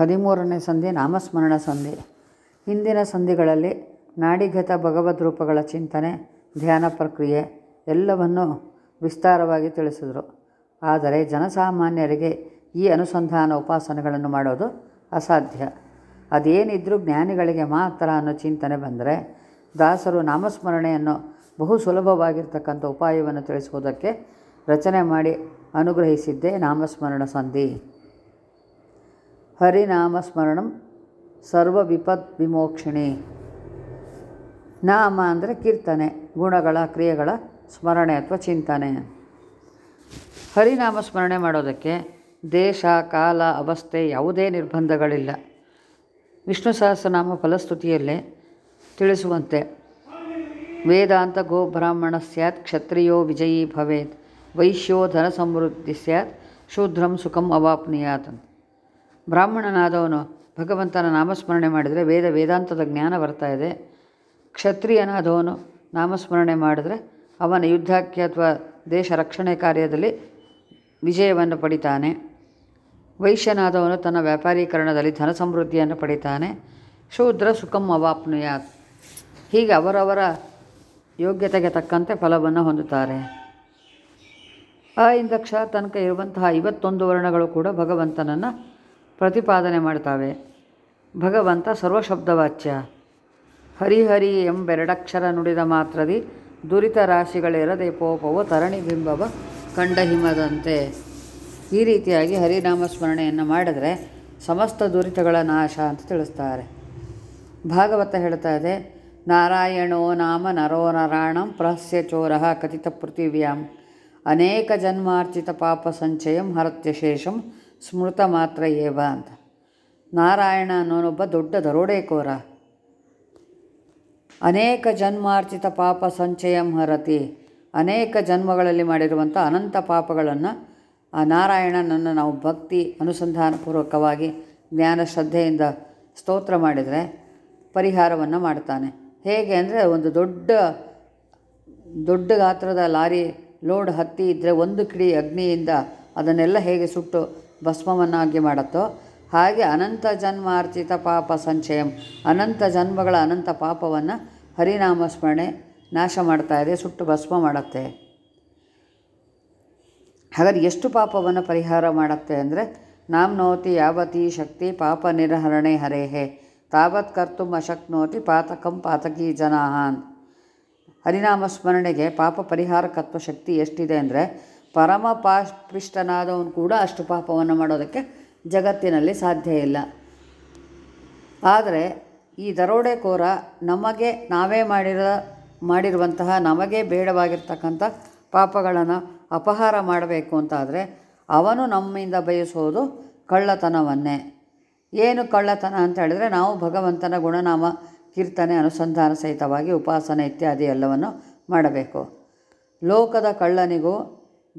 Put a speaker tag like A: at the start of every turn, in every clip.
A: ಹದಿಮೂರನೇ ಸಂಧಿ ನಾಮಸ್ಮರಣ ಸಂಧಿ. ಹಿಂದಿನ ಸಂಧಿಗಳಲ್ಲಿ ನಾಡಿಗತ ಭಗವದ್ ರೂಪಗಳ ಚಿಂತನೆ, ಧ್ಯಾನ ಪ್ರಕ್ರಿಯೆ ಎಲ್ಲವನ್ನು ವಿಸ್ತಾರವಾಗಿ ತಿಳಿಸಿದರು. ಆದರೆ ಜನಸಾಮಾನ್ಯರಿಗೆ ಈ ಅನುಸಂಧಾನ ಉಪಾಸನೆಗಳನ್ನು ಮಾಡೋದು ಅಸಾಧ್ಯ. ಅದೇನಿದ್ರೂ ಜ್ಞಾನಿಗಳಿಗೆ ಮಾತ್ರ ಅನ್ನೋ ಚಿಂತನೆ ಬಂದರೆ ದಾಸರು ನಾಮಸ್ಮರಣೆಯನ್ನು ಬಹು ಸುಲಭವಾಗಿರ್ತಕ್ಕಂಥ ಉಪಾಯವನ್ನು ತಿಳಿಸುವುದಕ್ಕೆ ರಚನೆ ಮಾಡಿ ಅನುಗ್ರಹಿಸಿದ್ದೇ ನಾಮಸ್ಮರಣ ಸಂಧಿ. ಹರಿನಾಮಸ್ಮರಣಂ ಸರ್ವ ವಿಪತ್ ವಿಮೋಕ್ಷಿಣಿ. ನಾಮ ಅಂದರೆ ಕೀರ್ತನೆ, ಗುಣಗಳ, ಕ್ರಿಯೆಗಳ ಸ್ಮರಣೆ ಅಥವಾ ಚಿಂತನೆ. ಹರಿನಾಮ ಸ್ಮರಣೆ ಮಾಡೋದಕ್ಕೆ ದೇಶ, ಕಾಲ, ಅವಸ್ಥೆ ಯಾವುದೇ ನಿರ್ಬಂಧಗಳಿಲ್ಲ. ವಿಷ್ಣು ಸಹಸ್ರನಾಮ ಫಲಸ್ತುತಿಯಲ್ಲೇ ತಿಳಿಸುವಂತೆ. ವೇದಾಂತ ಗೋ ಬ್ರಾಹ್ಮಣ ಸ್ಯಾತ್, ಕ್ಷತ್ರಿಯೋ ವಿಜಯೀ ಭವೇತ್, ವೈಶ್ಯೋ ಧನ ಸಮೃದ್ಧಿ ಸ್ಯಾತ್, ಶೂದ್ರಂ ಸುಖಂ ಅವಾಪ್ನಿಯಾತ್ ಬ್ರಾಹ್ಮಣನಾದವನು ಭಗವಂತನ ನಾಮಸ್ಮರಣೆ ಮಾಡಿದರೆ ವೇದ ವೇದಾಂತದ ಜ್ಞಾನ ಬರ್ತಾ ಇದೆ. ಕ್ಷತ್ರಿಯನಾದವನು ನಾಮಸ್ಮರಣೆ ಮಾಡಿದರೆ ಅವನ ಯುದ್ಧಕ್ಕೆ ಅಥವಾ ದೇಶ ರಕ್ಷಣೆ ಕಾರ್ಯದಲ್ಲಿ ವಿಜಯವನ್ನು ಪಡಿತಾನೆ. ವೈಶ್ಯನಾದವನು ತನ್ನ ವ್ಯಾಪಾರೀಕರಣದಲ್ಲಿ ಧನ ಸಮೃದ್ಧಿಯನ್ನು ಪಡಿತಾನೆ. ಶೂದ್ರ ಸುಖಂ ಅವಾಪ್ನುಯಾತ್. ಹೀಗೆ ಅವರವರ ಯೋಗ್ಯತೆಗೆ ತಕ್ಕಂತೆ ಫಲವನ್ನು ಹೊಂದುತ್ತಾರೆ. ಆ ಇಂದ ತನಕ ಇರುವಂತಹ ಐವತ್ತೊಂದು ವರ್ಣಗಳು ಕೂಡ ಭಗವಂತನನ್ನು ಪ್ರತಿಪಾದನೆ ಮಾಡ್ತಾವೆ. ಭಗವಂತ ಸರ್ವಶಬ್ದವಾಚ್ಯ. ಹರಿಹರಿ ಎಂಬೆರಡಕ್ಷರ ನುಡಿದ ಮಾತ್ರದಿ ದುರಿತ ರಾಶಿಗಳಿರದೆ ಪೋಪವು ತರಣಿ ಬಿಂಬವ ಕಂಡ ಹಿಮದಂತೆ. ಈ ರೀತಿಯಾಗಿ ಹರಿನಾಮ ಸ್ಮರಣೆಯನ್ನು ಮಾಡಿದರೆ ಸಮಸ್ತ ದುರಿತಗಳ ನಾಶ ಅಂತ ತಿಳಿಸ್ತಾರೆ. ಭಾಗವತ ಹೇಳ್ತಾ ಇದೆ, ನಾರಾಯಣೋ ನಾಮ ನರೋ ನರಾಣಂ ಪ್ರಹಸ್ಯ ಚೋರಃ ಕಥಿತ ಪೃಥಿವ್ಯಾಂ. ಅನೇಕ ಜನ್ಮಾರ್ಚಿತ ಪಾಪ ಸಂಚಯಂ ಹರತ್ಯಶೇಷಂ ಸ್ಮೃತ ಮಾತ್ರ ಏವ ಅಂತ. ನಾರಾಯಣ ಅನ್ನೋನೊಬ್ಬ ದೊಡ್ಡ ದರೋಡೆಕೋರ. ಅನೇಕ ಜನ್ಮಾರ್ಜಿತ ಪಾಪ ಸಂಚಯಂ ಹರತಿ. ಅನೇಕ ಜನ್ಮಗಳಲ್ಲಿ ಮಾಡಿರುವಂಥ ಅನಂತ ಪಾಪಗಳನ್ನು ಆ ನಾರಾಯಣನನ್ನು ನಾವು ಭಕ್ತಿ ಅನುಸಂಧಾನಪೂರ್ವಕವಾಗಿ ಜ್ಞಾನ ಶ್ರದ್ಧೆಯಿಂದ ಸ್ತೋತ್ರ ಮಾಡಿದರೆ ಪರಿಹಾರವನ್ನು ಮಾಡ್ತಾನೆ. ಹೇಗೆ ಅಂದರೆ ಒಂದು ದೊಡ್ಡ ದೊಡ್ಡ ಗಾತ್ರದ ಲಾರಿ ಲೋಡ್ ಹತ್ತಿ ಇದ್ದರೆ ಒಂದು ಕಿಡಿ ಅಗ್ನಿಯಿಂದ ಅದನ್ನೆಲ್ಲ ಹೇಗೆ ಸುಟ್ಟು ಭಸ್ಮವನ್ನಾಗಿ ಮಾಡುತ್ತೋ? ಹಾಗೆ ಅನಂತ ಜನ್ಮಾರ್ಜಿತ ಪಾಪ ಸಂಚಯಂ, ಅನಂತ ಜನ್ಮಗಳ ಅನಂತ ಪಾಪವನ್ನು ಹರಿನಾಮ ಸ್ಮರಣೆ ನಾಶ ಮಾಡ್ತಾ ಇದೆ, ಸುಟ್ಟು ಭಸ್ಮ ಮಾಡುತ್ತೆ. ಹಾಗಾದ್ರೆ ಎಷ್ಟು ಪಾಪವನ್ನು ಪರಿಹಾರ ಮಾಡುತ್ತೆ ಅಂದರೆ ನಾಮ್ನೋತಿ ಯಾವತಿ ಶಕ್ತಿ ಪಾಪ ನಿರ್ಹರಣೆ ಹರೇಹೆ, ತಾವತ್ ಕರ್ತು ಅಶಕ್ನೋತಿ ಪಾತಕಂ ಪಾತಕಿ ಜನಾಹಾನ್ ಹರಿನಾಮ ಸ್ಮರಣೆಗೆ ಪಾಪ ಪರಿಹಾರಕತ್ವ ಶಕ್ತಿ ಎಷ್ಟಿದೆ ಅಂದರೆ ಪರಮ ಪಾಪಿಷ್ಟನಾದವನು ಕೂಡ ಅಷ್ಟು ಪಾಪವನ್ನು ಮಾಡೋದಕ್ಕೆ ಜಗತ್ತಿನಲ್ಲಿ ಸಾಧ್ಯ ಇಲ್ಲ. ಆದರೆ ಈ ದರೋಡೆಕೋರ ನಮಗೆ ನಾವೇ ಮಾಡಿರೋ, ಮಾಡಿರುವಂತಹ ನಮಗೆ ಬೇಡವಾಗಿರ್ತಕ್ಕಂಥ ಪಾಪಗಳನ್ನು ಅಪಹಾರ ಮಾಡಬೇಕು ಅಂತಾದರೆ ಅವನು ನಮ್ಮಿಂದ ಬಯಸೋದು ಕಳ್ಳತನವನ್ನೇ. ಏನು ಕಳ್ಳತನ ಅಂತ ಹೇಳಿದರೆ ನಾವು ಭಗವಂತನ ಗುಣನಾಮ, ಕೀರ್ತನೆ, ಅನುಸಂಧಾನ ಸಹಿತವಾಗಿ ಉಪಾಸನೆ ಇತ್ಯಾದಿ ಎಲ್ಲವನ್ನು ಮಾಡಬೇಕು. ಲೋಕದ ಕಳ್ಳನಿಗೂ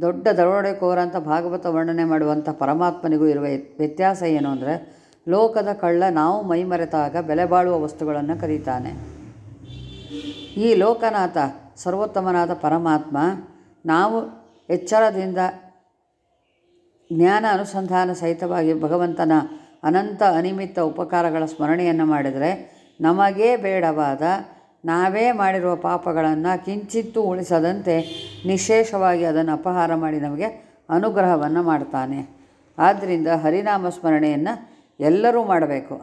A: ದೊಡ್ಡ ದರೋಡೆಕೋರ ಅಂತ ಭಾಗವತ ವರ್ಣನೆ ಮಾಡುವಂಥ ಪರಮಾತ್ಮನಿಗೂ ಇರುವ ವ್ಯತ್ಯಾಸ ಏನು ಅಂದರೆ, ಲೋಕದ ಕಳ್ಳ ನಾವು ಮೈಮರೆತಾಗ ಬೆಲೆ ಬಾಳುವ ವಸ್ತುಗಳನ್ನು ಕರೀತಾನೆ. ಈ ಲೋಕನಾಥ, ಸರ್ವೋತ್ತಮನಾದ ಪರಮಾತ್ಮ ನಾವು ಎಚ್ಚರದಿಂದ ಜ್ಞಾನ ಅನುಸಂಧಾನ ಸಹಿತವಾಗಿ ಭಗವಂತನ ಅನಂತ ಅನಿಮಿತ್ತ ಉಪಕಾರಗಳ ಸ್ಮರಣೆಯನ್ನು ಮಾಡಿದರೆ ನಮಗೇ ಬೇಡವಾದ ನಾವೇ ಮಾಡಿರುವ ಪಾಪಗಳನ್ನು ಕಿಂಚಿತ್ತೂ ಉಳಿಸದಂತೆ ನಿಶೇಷವಾಗಿ ಅದನ್ನು ಅಪಹಾರ ಮಾಡಿ ನಮಗೆ ಅನುಗ್ರಹವನ್ನು ಮಾಡ್ತಾನೆ. ಆದ್ದರಿಂದ ಹರಿನಾಮ ಸ್ಮರಣೆಯನ್ನು ಎಲ್ಲರೂ ಮಾಡಬೇಕು.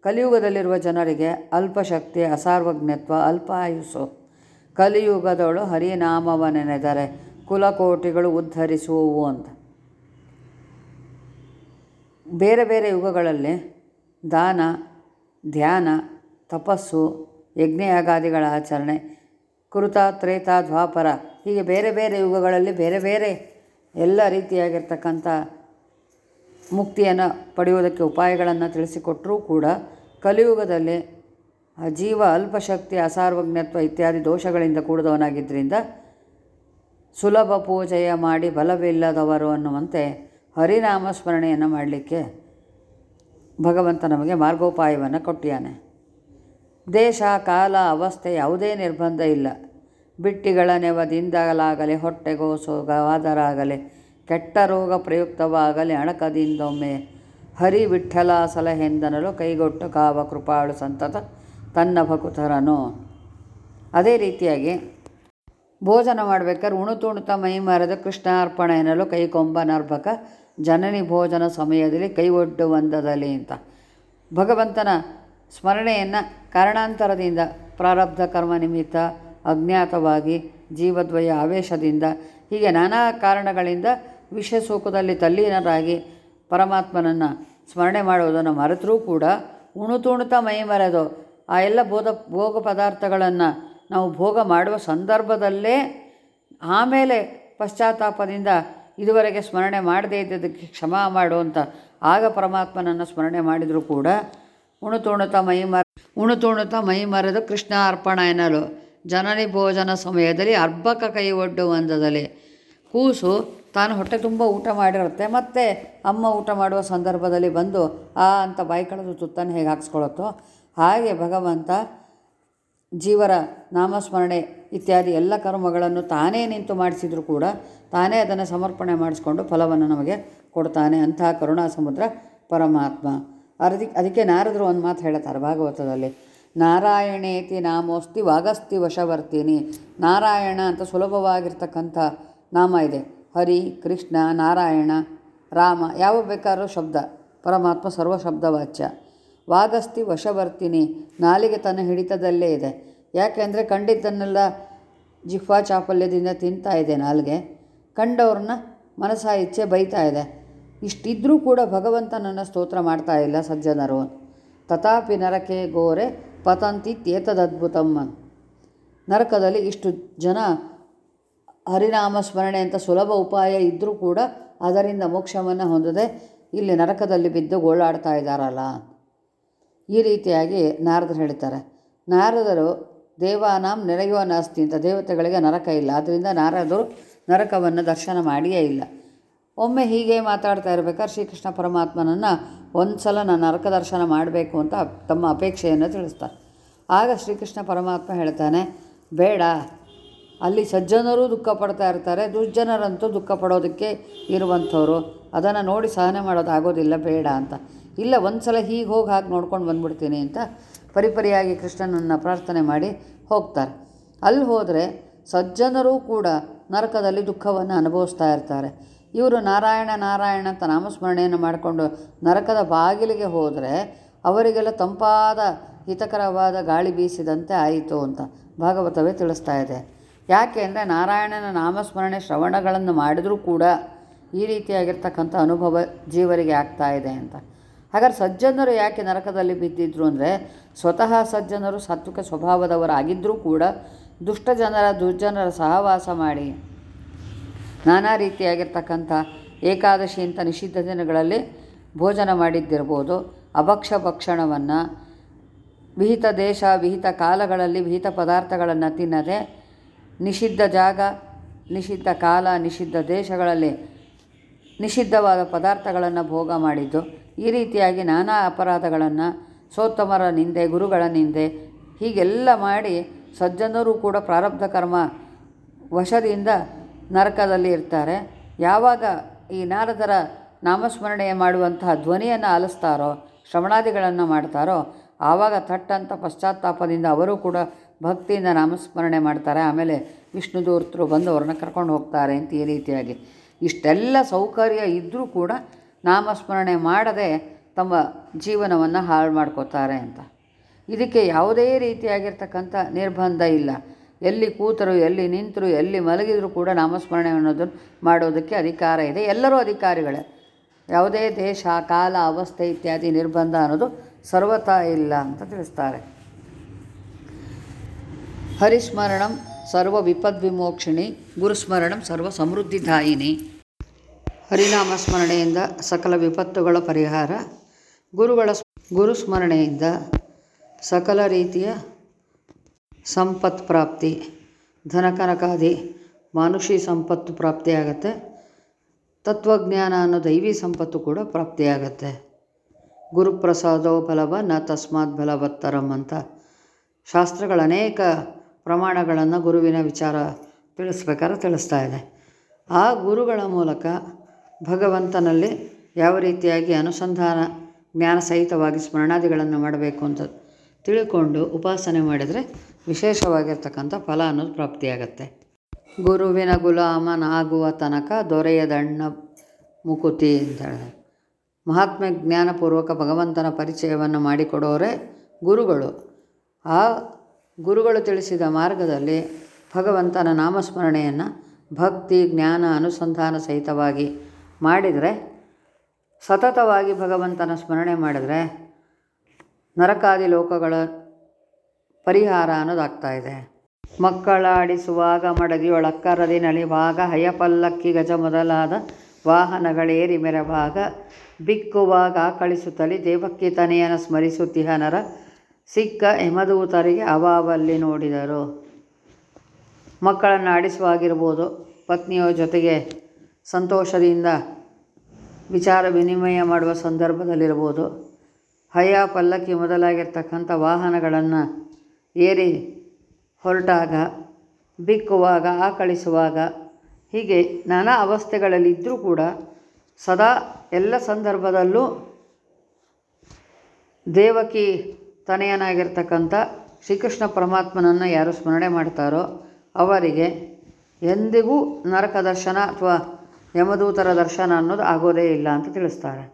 A: ಕಲಿಯುಗದಲ್ಲಿರುವ ಜನರಿಗೆ ಅಲ್ಪಶಕ್ತಿ, ಅಸಾರ್ವಜ್ಞತ್ವ, ಅಲ್ಪ ಆಯುಸ್ಸು. ಕಲಿಯುಗದವಳು ಹರಿನಾಮವನೆನೆದರೆ ಕುಲಕೋಟಿಗಳು ಉದ್ಧರಿಸುವವು ಅಂತ. ಬೇರೆ ಬೇರೆ ಯುಗಗಳಲ್ಲಿ ದಾನ, ಧ್ಯಾನ, ತಪಸ್ಸು ಯಜ್ಞಯಾಗಾದಿಗಳ ಆಚರಣೆ. ಕುರುತ, ತ್ರೇತ, ದ್ವಾಪರ ಹೀಗೆ ಬೇರೆ ಬೇರೆ ಯುಗಗಳಲ್ಲಿ ಬೇರೆ ಬೇರೆ ಎಲ್ಲ ರೀತಿಯಾಗಿರ್ತಕ್ಕಂಥ ಮುಕ್ತಿಯನ್ನು ಪಡೆಯುವುದಕ್ಕೆ ಉಪಾಯಗಳನ್ನು ತಿಳಿಸಿಕೊಟ್ಟರೂ ಕೂಡ ಕಲಿಯುಗದಲ್ಲಿ ಜೀವ ಅಲ್ಪಶಕ್ತಿ, ಅಸಾರ್ವಜ್ಞತ್ವ ಇತ್ಯಾದಿ ದೋಷಗಳಿಂದ ಕೂಡಿದವನಾಗಿದ್ದರಿಂದ ಸುಲಭ ಪೂಜೆಯ ಮಾಡಿ ಬಲವಿಲ್ಲದವರು ಅನ್ನುವಂತೆ ಹರಿನಾಮ ಸ್ಮರಣೆಯನ್ನು ಮಾಡಲಿಕ್ಕೆ ಭಗವಂತ ನಮಗೆ ಮಾರ್ಗೋಪಾಯವನ್ನು ಕೊಟ್ಟಿಯಾನೆ ದೇಶ, ಕಾಲ, ಅವಸ್ಥೆ ಯಾವುದೇ ನಿರ್ಬಂಧ ಇಲ್ಲ. ಬಿಟ್ಟಿಗಳ ನೆವದಿಂದಲಾಗಲಿ ಹೊಟ್ಟೆಗೋಸೋಗವಾದರಾಗಲಿ ಕೆಟ್ಟ ರೋಗ ಪ್ರಯುಕ್ತವಾಗಲಿ, ಅಣಕದಿಂದೊಮ್ಮೆ ಹರಿ ವಿಠ್ಠಲ ಸಲಹೆಂದನಲು ಕೈಗೊಟ್ಟು ಕಾವ ಕೃಪಾಳು ಸಂತತ ತನ್ನ ಭಕುತರನು. ಅದೇ ರೀತಿಯಾಗಿ ಭೋಜನ ಮಾಡ್ಬೇಕಾದ್ರೆ ಉಣುತುಣುತ ಮೈ ಮರೆದು ಕೃಷ್ಣಾರ್ಪಣ ಎನ್ನಲು ಕೈಕೊಂಬ ನರ್ಭಕ ಜನನಿ ಭೋಜನ ಸಮಯದಲ್ಲಿ ಕೈ ಒಡ್ಡು ಅಂತ. ಭಗವಂತನ ಸ್ಮರಣೆಯನ್ನು ಕಾರಣಾಂತರದಿಂದ ಪ್ರಾರಬ್ಧ ಕರ್ಮ ನಿಮಿತ್ತ ಅಜ್ಞಾತವಾಗಿ ಜೀವದ್ವಯ ಆವೇಶದಿಂದ ಹೀಗೆ ನಾನಾ ಕಾರಣಗಳಿಂದ ವಿಷಯ ಸೂಕದಲ್ಲಿ ತಲ್ಲೀನರಾಗಿ ಪರಮಾತ್ಮನನ್ನು ಸ್ಮರಣೆ ಮಾಡುವುದನ್ನು ಮರೆತರೂ ಕೂಡ ಉಣುತುಣುತ ಮೈ ಮರೆದು ಆ ಎಲ್ಲ ಬೋಧ ಭೋಗ ಪದಾರ್ಥಗಳನ್ನು ನಾವು ಭೋಗ ಮಾಡುವ ಸಂದರ್ಭದಲ್ಲೇ ಆಮೇಲೆ ಪಶ್ಚಾತ್ತಾಪದಿಂದ ಇದುವರೆಗೆ ಸ್ಮರಣೆ ಮಾಡದೇ ಇದ್ದದಕ್ಕೆ ಕ್ಷಮಾ ಮಾಡುವಂಥ ಆಗ ಪರಮಾತ್ಮನನ್ನು ಸ್ಮರಣೆ ಮಾಡಿದರೂ ಕೂಡ ಉಣುತುಣುತ ಮೈ ಮರ ಉಣುತುಣುತ ಮೈ ಮರೆದು ಕೃಷ್ಣ ಅರ್ಪಣ ಎನ್ನಲು ಜನನಿ ಭೋಜನ ಸಮಯದಲ್ಲಿ ಅರ್ಭಕ ಕೈ ಒಡ್ಡು ಒಂದದಲ್ಲಿ ಕೂಸು ತಾನು ಹೊಟ್ಟೆ ತುಂಬ ಊಟ ಮಾಡಿರುತ್ತೆ. ಮತ್ತು ಅಮ್ಮ ಊಟ ಮಾಡುವ ಸಂದರ್ಭದಲ್ಲಿ ಬಂದು, ಆ, ಅಂತ ಬಾಯಿ ಕಳೆದು ತುತ್ತನ್ನು ಹೇಗೆ ಹಾಕ್ಸ್ಕೊಳತ್ತೋ ಹಾಗೆ ಭಗವಂತ ಜೀವರ ನಾಮಸ್ಮರಣೆ ಇತ್ಯಾದಿ ಎಲ್ಲ ಕರ್ಮಗಳನ್ನು ತಾನೇ ನಿಂತು ಮಾಡಿಸಿದರೂ ಕೂಡ ತಾನೇ ಅದನ್ನು ಸಮರ್ಪಣೆ ಮಾಡಿಸ್ಕೊಂಡು ಫಲವನ್ನು ನಮಗೆ ಕೊಡ್ತಾನೆ ಅಂತಹ ಕರುಣಾ ಸಮುದ್ರ ಪರಮಾತ್ಮ. ಅದಕ್ಕೆ ಅದಕ್ಕೆ ನಾರದರು ಒಂದು ಮಾತು ಹೇಳ್ತಾರೆ ಭಾಗವತದಲ್ಲಿ. ನಾರಾಯಣೇತಿ ನಾಮೋಸ್ತಿ ವಾಗಸ್ತಿ ವಶವರ್ತಿನಿ. ನಾರಾಯಣ ಅಂತ ಸುಲಭವಾಗಿರ್ತಕ್ಕಂಥ ನಾಮ ಇದೆ. ಹರಿ, ಕೃಷ್ಣ, ನಾರಾಯಣ, ರಾಮ ಯಾವ ಬೇಕಾದ್ರೂ ಶಬ್ದ. ಪರಮಾತ್ಮ ಸರ್ವ ಶಬ್ದವಾಚ್ಯ ವಾಗಸ್ತಿ ವಶವರ್ತಿನಿ. ನಾಲಿಗೆ ತನ್ನ ಹಿಡಿತದಲ್ಲೇ ಇದೆ. ಯಾಕೆಂದರೆ ಕಂಡಿದ್ದನ್ನೆಲ್ಲ ಜಿಹ್ವಾ ಚಾಪಲ್ಯದಿಂದ ತಿಂತಾ ಇದೆ ನಾಲ್ಗೆ. ಕಂಡವ್ರನ್ನ ಮನಸ ಇಚ್ಛೆ ಬೈತಾ ಇದೆ. ಇಷ್ಟಿದ್ರೂ ಕೂಡ ಭಗವಂತನನ್ನು ಸ್ತೋತ್ರ ಮಾಡ್ತಾ ಇಲ್ಲ ಸಜ್ಜನರು. ತಥಾಪಿ ನರಕೆ ಗೋರೆ ಪತಂತಿ ತೇತದ್ಭುತಮ್ಮ ನರಕದಲ್ಲಿ ಇಷ್ಟು ಜನ ಹರಿನಾಮ ಸ್ಮರಣೆ ಅಂತ ಸುಲಭ ಉಪಾಯ ಇದ್ದರೂ ಕೂಡ ಅದರಿಂದ ಮೋಕ್ಷವನ್ನು ಹೊಂದದೆ ಇಲ್ಲಿ ನರಕದಲ್ಲಿ ಬಿದ್ದು ಗೋಳಾಡ್ತಾ ಇದ್ದಾರಲ್ಲ ಈ ರೀತಿಯಾಗಿ ನಾರದರು ಹೇಳ್ತಾರೆ. ನಾರದರು ದೇವಾನಾಂ ನೆರೆಯುವ ನಾಸ್ತಿ ಅಂತ ದೇವತೆಗಳಿಗೆ ನರಕ ಇಲ್ಲ. ಅದರಿಂದ ನಾರದರು ನರಕವನ್ನು ದರ್ಶನ ಮಾಡಿಯೇ ಇಲ್ಲ. ಒಮ್ಮೆ ಹೀಗೆ ಮಾತಾಡ್ತಾ ಇರ್ಬೇಕಾದ್ರೆ ಶ್ರೀಕೃಷ್ಣ ಪರಮಾತ್ಮನನ್ನು ಒಂದು ಸಲ ನಾನು ನರಕ ದರ್ಶನ ಮಾಡಬೇಕು ಅಂತ ತಮ್ಮ ಅಪೇಕ್ಷೆಯನ್ನು ತಿಳಿಸ್ತಾರೆ. ಆಗ ಶ್ರೀಕೃಷ್ಣ ಪರಮಾತ್ಮ ಹೇಳ್ತಾನೆ, ಬೇಡ, ಅಲ್ಲಿ ಸಜ್ಜನರು ದುಃಖ ಪಡ್ತಾ ಇರ್ತಾರೆ, ದುರ್ಜನರಂತೂ ದುಃಖ ಪಡೋದಕ್ಕೆ ಇರುವಂಥವ್ರು, ಅದನ್ನು ನೋಡಿ ಸಹನೆ ಮಾಡೋದಾಗೋದಿಲ್ಲ ಬೇಡ ಅಂತ. ಇಲ್ಲ ಒಂದು ಸಲ ಹೀಗೆ ಹೋಗಿ ಹಾಗೆ ನೋಡ್ಕೊಂಡು ಬಂದ್ಬಿಡ್ತೀನಿ ಅಂತ ಪರಿಪರಿಯಾಗಿ ಕೃಷ್ಣನನ್ನು ಪ್ರಾರ್ಥನೆ ಮಾಡಿ ಹೋಗ್ತಾರೆ. ಅಲ್ಲಿ ಹೋದರೆ ಸಜ್ಜನರೂ ಕೂಡ ನರಕದಲ್ಲಿ ದುಃಖವನ್ನು ಅನುಭವಿಸ್ತಾ ಇರ್ತಾರೆ. ಇವರು ನಾರಾಯಣ ನಾರಾಯಣ ಅಂತ ನಾಮಸ್ಮರಣೆಯನ್ನು ಮಾಡಿಕೊಂಡು ನರಕದ ಬಾಗಿಲಿಗೆ ಹೋದರೆ ಅವರಿಗೆಲ್ಲ ತಂಪಾದ, ಹಿತಕರವಾದ ಗಾಳಿ ಬೀಸಿದಂತೆ ಆಯಿತು ಅಂತ ಭಾಗವತವೇ ತಿಳಿಸ್ತಾ ಇದೆ. ಯಾಕೆ ಅಂದರೆ ನಾರಾಯಣನ ನಾಮಸ್ಮರಣೆ ಶ್ರವಣಗಳನ್ನು ಮಾಡಿದರೂ ಕೂಡ ಈ ರೀತಿಯಾಗಿರ್ತಕ್ಕಂಥ ಅನುಭವ ಜೀವರಿಗೆ ಆಗ್ತಾ ಇದೆ ಅಂತ. ಹಾಗಾದ್ರೆ ಸಜ್ಜನರು ಯಾಕೆ ನರಕದಲ್ಲಿ ಬಿದ್ದಿದ್ರು ಅಂದರೆ ಸ್ವತಃ ಸಜ್ಜನರು ಸಾತ್ವಿಕ ಸ್ವಭಾವದವರಾಗಿದ್ದರೂ ಕೂಡ ದುಷ್ಟ ಜನರ, ದುರ್ಜನರ ಸಹವಾಸ ಮಾಡಿ ನಾನಾ ರೀತಿಯಾಗಿರ್ತಕ್ಕಂಥ ಏಕಾದಶಿ ಅಂತ ನಿಷಿದ್ಧ ದಿನಗಳಲ್ಲಿ ಭೋಜನ ಮಾಡಿದ್ದಿರ್ಬೋದು. ಅಭಕ್ಷ ಭಕ್ಷಣವನ್ನು ವಿಹಿತ ದೇಶ, ವಿಹಿತ ಕಾಲಗಳಲ್ಲಿ ವಿಹಿತ ಪದಾರ್ಥಗಳನ್ನು ತಿನ್ನದೆ ನಿಷಿದ್ಧ ಜಾಗ, ನಿಷಿದ್ಧ ಕಾಲ, ನಿಷಿದ್ಧ ದೇಶಗಳಲ್ಲಿ ನಿಷಿದ್ಧವಾದ ಪದಾರ್ಥಗಳನ್ನು ಭೋಗ ಮಾಡಿದ್ದು. ಈ ರೀತಿಯಾಗಿ ನಾನಾ ಅಪರಾಧಗಳನ್ನು, ಸೋತ್ತಮರ ನಿಂದೆ, ಗುರುಗಳ ನಿಂದೆ ಹೀಗೆಲ್ಲ ಮಾಡಿ ಸಜ್ಜನರು ಕೂಡ ಪ್ರಾರಬ್ಧ ಕರ್ಮ ವಶದಿಂದ ನರಕದಲ್ಲಿ ಇರ್ತಾರೆ. ಯಾವಾಗ ಈ ನಾರದರ ನಾಮಸ್ಮರಣೆ ಮಾಡುವಂತಹ ಧ್ವನಿಯನ್ನು ಆಲಿಸ್ತಾರೋ, ಶ್ರವಣಾದಿಗಳನ್ನು ಮಾಡ್ತಾರೋ, ಆವಾಗ ಥಟ್ಟಂತ ಪಶ್ಚಾತ್ತಾಪದಿಂದ ಅವರು ಕೂಡ ಭಕ್ತಿಯಿಂದ ನಾಮಸ್ಮರಣೆ ಮಾಡ್ತಾರೆ. ಆಮೇಲೆ ವಿಷ್ಣು ದೂರ್ತರು ಬಂದು ಅವ್ರನ್ನ ಕರ್ಕೊಂಡು ಹೋಗ್ತಾರೆ ಅಂತ ಈ ರೀತಿಯಾಗಿ. ಇಷ್ಟೆಲ್ಲ ಸೌಕರ್ಯ ಇದ್ದರೂ ಕೂಡ ನಾಮಸ್ಮರಣೆ ಮಾಡದೆ ತಮ್ಮ ಜೀವನವನ್ನು ಹಾಳು ಮಾಡ್ಕೋತಾರೆ ಅಂತ. ಇದಕ್ಕೆ ಯಾವುದೇ ರೀತಿಯಾಗಿರ್ತಕ್ಕಂಥ ನಿರ್ಬಂಧ ಇಲ್ಲ. ಎಲ್ಲಿ ಕೂತರು, ಎಲ್ಲಿ ನಿಂತರು, ಎಲ್ಲಿ ಮಲಗಿದರೂ ಕೂಡ ನಾಮಸ್ಮರಣೆ ಅನ್ನೋದನ್ನು ಮಾಡೋದಕ್ಕೆ ಅಧಿಕಾರ ಇದೆ. ಎಲ್ಲರೂ ಅಧಿಕಾರಿಗಳೇ. ಯಾವುದೇ ದೇಶ, ಕಾಲ, ಅವಸ್ಥೆ ಇತ್ಯಾದಿ ನಿರ್ಬಂಧ ಅನ್ನೋದು ಸರ್ವತಾ ಇಲ್ಲ ಅಂತ ತಿಳಿಸ್ತಾರೆ. ಹರಿಸ್ಮರಣಂ ಸರ್ವ ವಿಪದ್ವಿಮೋಕ್ಷಿಣಿ, ಗುರುಸ್ಮರಣಂ ಸರ್ವ ಸಮೃದ್ಧಿದಾಯಿನಿ. ಹರಿನಾಮ ಸ್ಮರಣೆಯಿಂದ ಸಕಲ ವಿಪತ್ತುಗಳ ಪರಿಹಾರ, ಗುರುಗಳ ಗುರುಸ್ಮರಣೆಯಿಂದ ಸಕಲ ರೀತಿಯ ಸಂಪತ್ ಪ್ರಾಪ್ತಿ, ಧನಕನಕಾದಿ, ಮಾನುಷಿ ಸಂಪತ್ತು ಪ್ರಾಪ್ತಿಯಾಗತ್ತೆ. ತತ್ವಜ್ಞಾನ ಅನ್ನೋ ದೈವಿ ಸಂಪತ್ತು ಕೂಡ ಪ್ರಾಪ್ತಿಯಾಗತ್ತೆ. ಗುರುಪ್ರಸಾದೋ ಬಲವ ನ ತಸ್ಮಾತ್ ಬಲವತ್ತರಂ ಅಂತ. ಶಾಸ್ತ್ರಗಳ ಅನೇಕ ಪ್ರಮಾಣಗಳನ್ನು ಗುರುವಿನ ವಿಚಾರ ತಿಳಿಸ್ಬೇಕಾದ್ರೆ ತಿಳಿಸ್ತಾ ಇದೆ. ಆ ಗುರುಗಳ ಮೂಲಕ ಭಗವಂತನಲ್ಲಿ ಯಾವ ರೀತಿಯಾಗಿ ಅನುಸಂಧಾನ ಜ್ಞಾನ ಸಹಿತವಾಗಿ ಸ್ಮರಣಾದಿಗಳನ್ನು ಮಾಡಬೇಕು ಅಂತ ತಿಳ್ಕೊಂಡು ಉಪಾಸನೆ ಮಾಡಿದರೆ ವಿಶೇಷವಾಗಿರ್ತಕ್ಕಂಥ ಫಲ ಅನ್ನೋದು ಪ್ರಾಪ್ತಿಯಾಗತ್ತೆ. ಗುರುವಿನ ಗುಲಾಮನಾಗುವ ತನಕ ದೊರೆಯದಣ್ಣ ಮುಕುತಿ ಅಂತ ಹೇಳಿದೆ ಮಹಾತ್ಮ ಜ್ಞಾನಪೂರ್ವಕ ಭಗವಂತನ ಪರಿಚಯವನ್ನು ಮಾಡಿಕೊಡೋರೆ ಗುರುಗಳು. ಆ ಗುರುಗಳು ತಿಳಿಸಿದ ಮಾರ್ಗದಲ್ಲಿ ಭಗವಂತನ ನಾಮಸ್ಮರಣೆಯನ್ನು ಭಕ್ತಿ, ಜ್ಞಾನ, ಅನುಸಂಧಾನ ಸಹಿತವಾಗಿ ಮಾಡಿದರೆ, ಸತತವಾಗಿ ಭಗವಂತನ ಸ್ಮರಣೆ ಮಾಡಿದರೆ ನರಕಾದಿ ಲೋಕಗಳ ಪರಿಹಾರ ಅನ್ನೋದಾಗ್ತಾ ಇದೆ. ಮಕ್ಕಳಾಡಿಸುವಾಗ ಮಡದಿಯೊಳಕ್ಕರದಿ ನಲಿವಾಗ ಹಯಪಲ್ಲಕ್ಕಿ ಗಜ ಮೊದಲಾದ ವಾಹನಗಳೇರಿ ಮೆರವಾಗ ಬಿಕ್ಕುವಾಗ ಆಕಳಿಸುತ್ತಲಿ ದೇವಕ್ಕಿ ತನೆಯನ ಸ್ಮರಿಸುತ್ತಿಹನರ ಸಿಕ್ಕ ಹೆಮದೂತರಿಗೆ ಅವಾವಲ್ಲಿ ನೋಡಿದರು. ಮಕ್ಕಳನ್ನು ಆಡಿಸುವಾಗಿರ್ಬೋದು ಪತ್ನಿಯ ಜೊತೆಗೆ ಸಂತೋಷದಿಂದ ವಿಚಾರ ವಿನಿಮಯ ಮಾಡುವ ಸಂದರ್ಭದಲ್ಲಿರ್ಬೋದು. ಹಯ ಪಲ್ಲಕ್ಕಿ ಮೊದಲಾಗಿರ್ತಕ್ಕಂಥ ವಾಹನಗಳನ್ನು ಏರಿ ಹೊರಟಾಗ, ಬಿಕ್ಕುವಾಗ, ಆಕಳಿಸುವಾಗ ಹೀಗೆ ನಾನಾ ಅವಸ್ಥೆಗಳಲ್ಲಿದ್ದರೂ ಕೂಡ ಸದಾ ಎಲ್ಲ ಸಂದರ್ಭದಲ್ಲೂ ದೇವಕಿ ತನೆಯನಾಗಿರ್ತಕ್ಕಂಥ ಶ್ರೀಕೃಷ್ಣ ಪರಮಾತ್ಮನನ್ನು ಯಾರು ಸ್ಮರಣೆ ಮಾಡ್ತಾರೋ ಅವರಿಗೆ ಎಂದಿಗೂ ನರಕ ದರ್ಶನ ಅಥವಾ ಯಮದೂತರ ದರ್ಶನ ಅನ್ನೋದು ಆಗೋದೇ ಇಲ್ಲ ಅಂತ ತಿಳಿಸ್ತಾರೆ.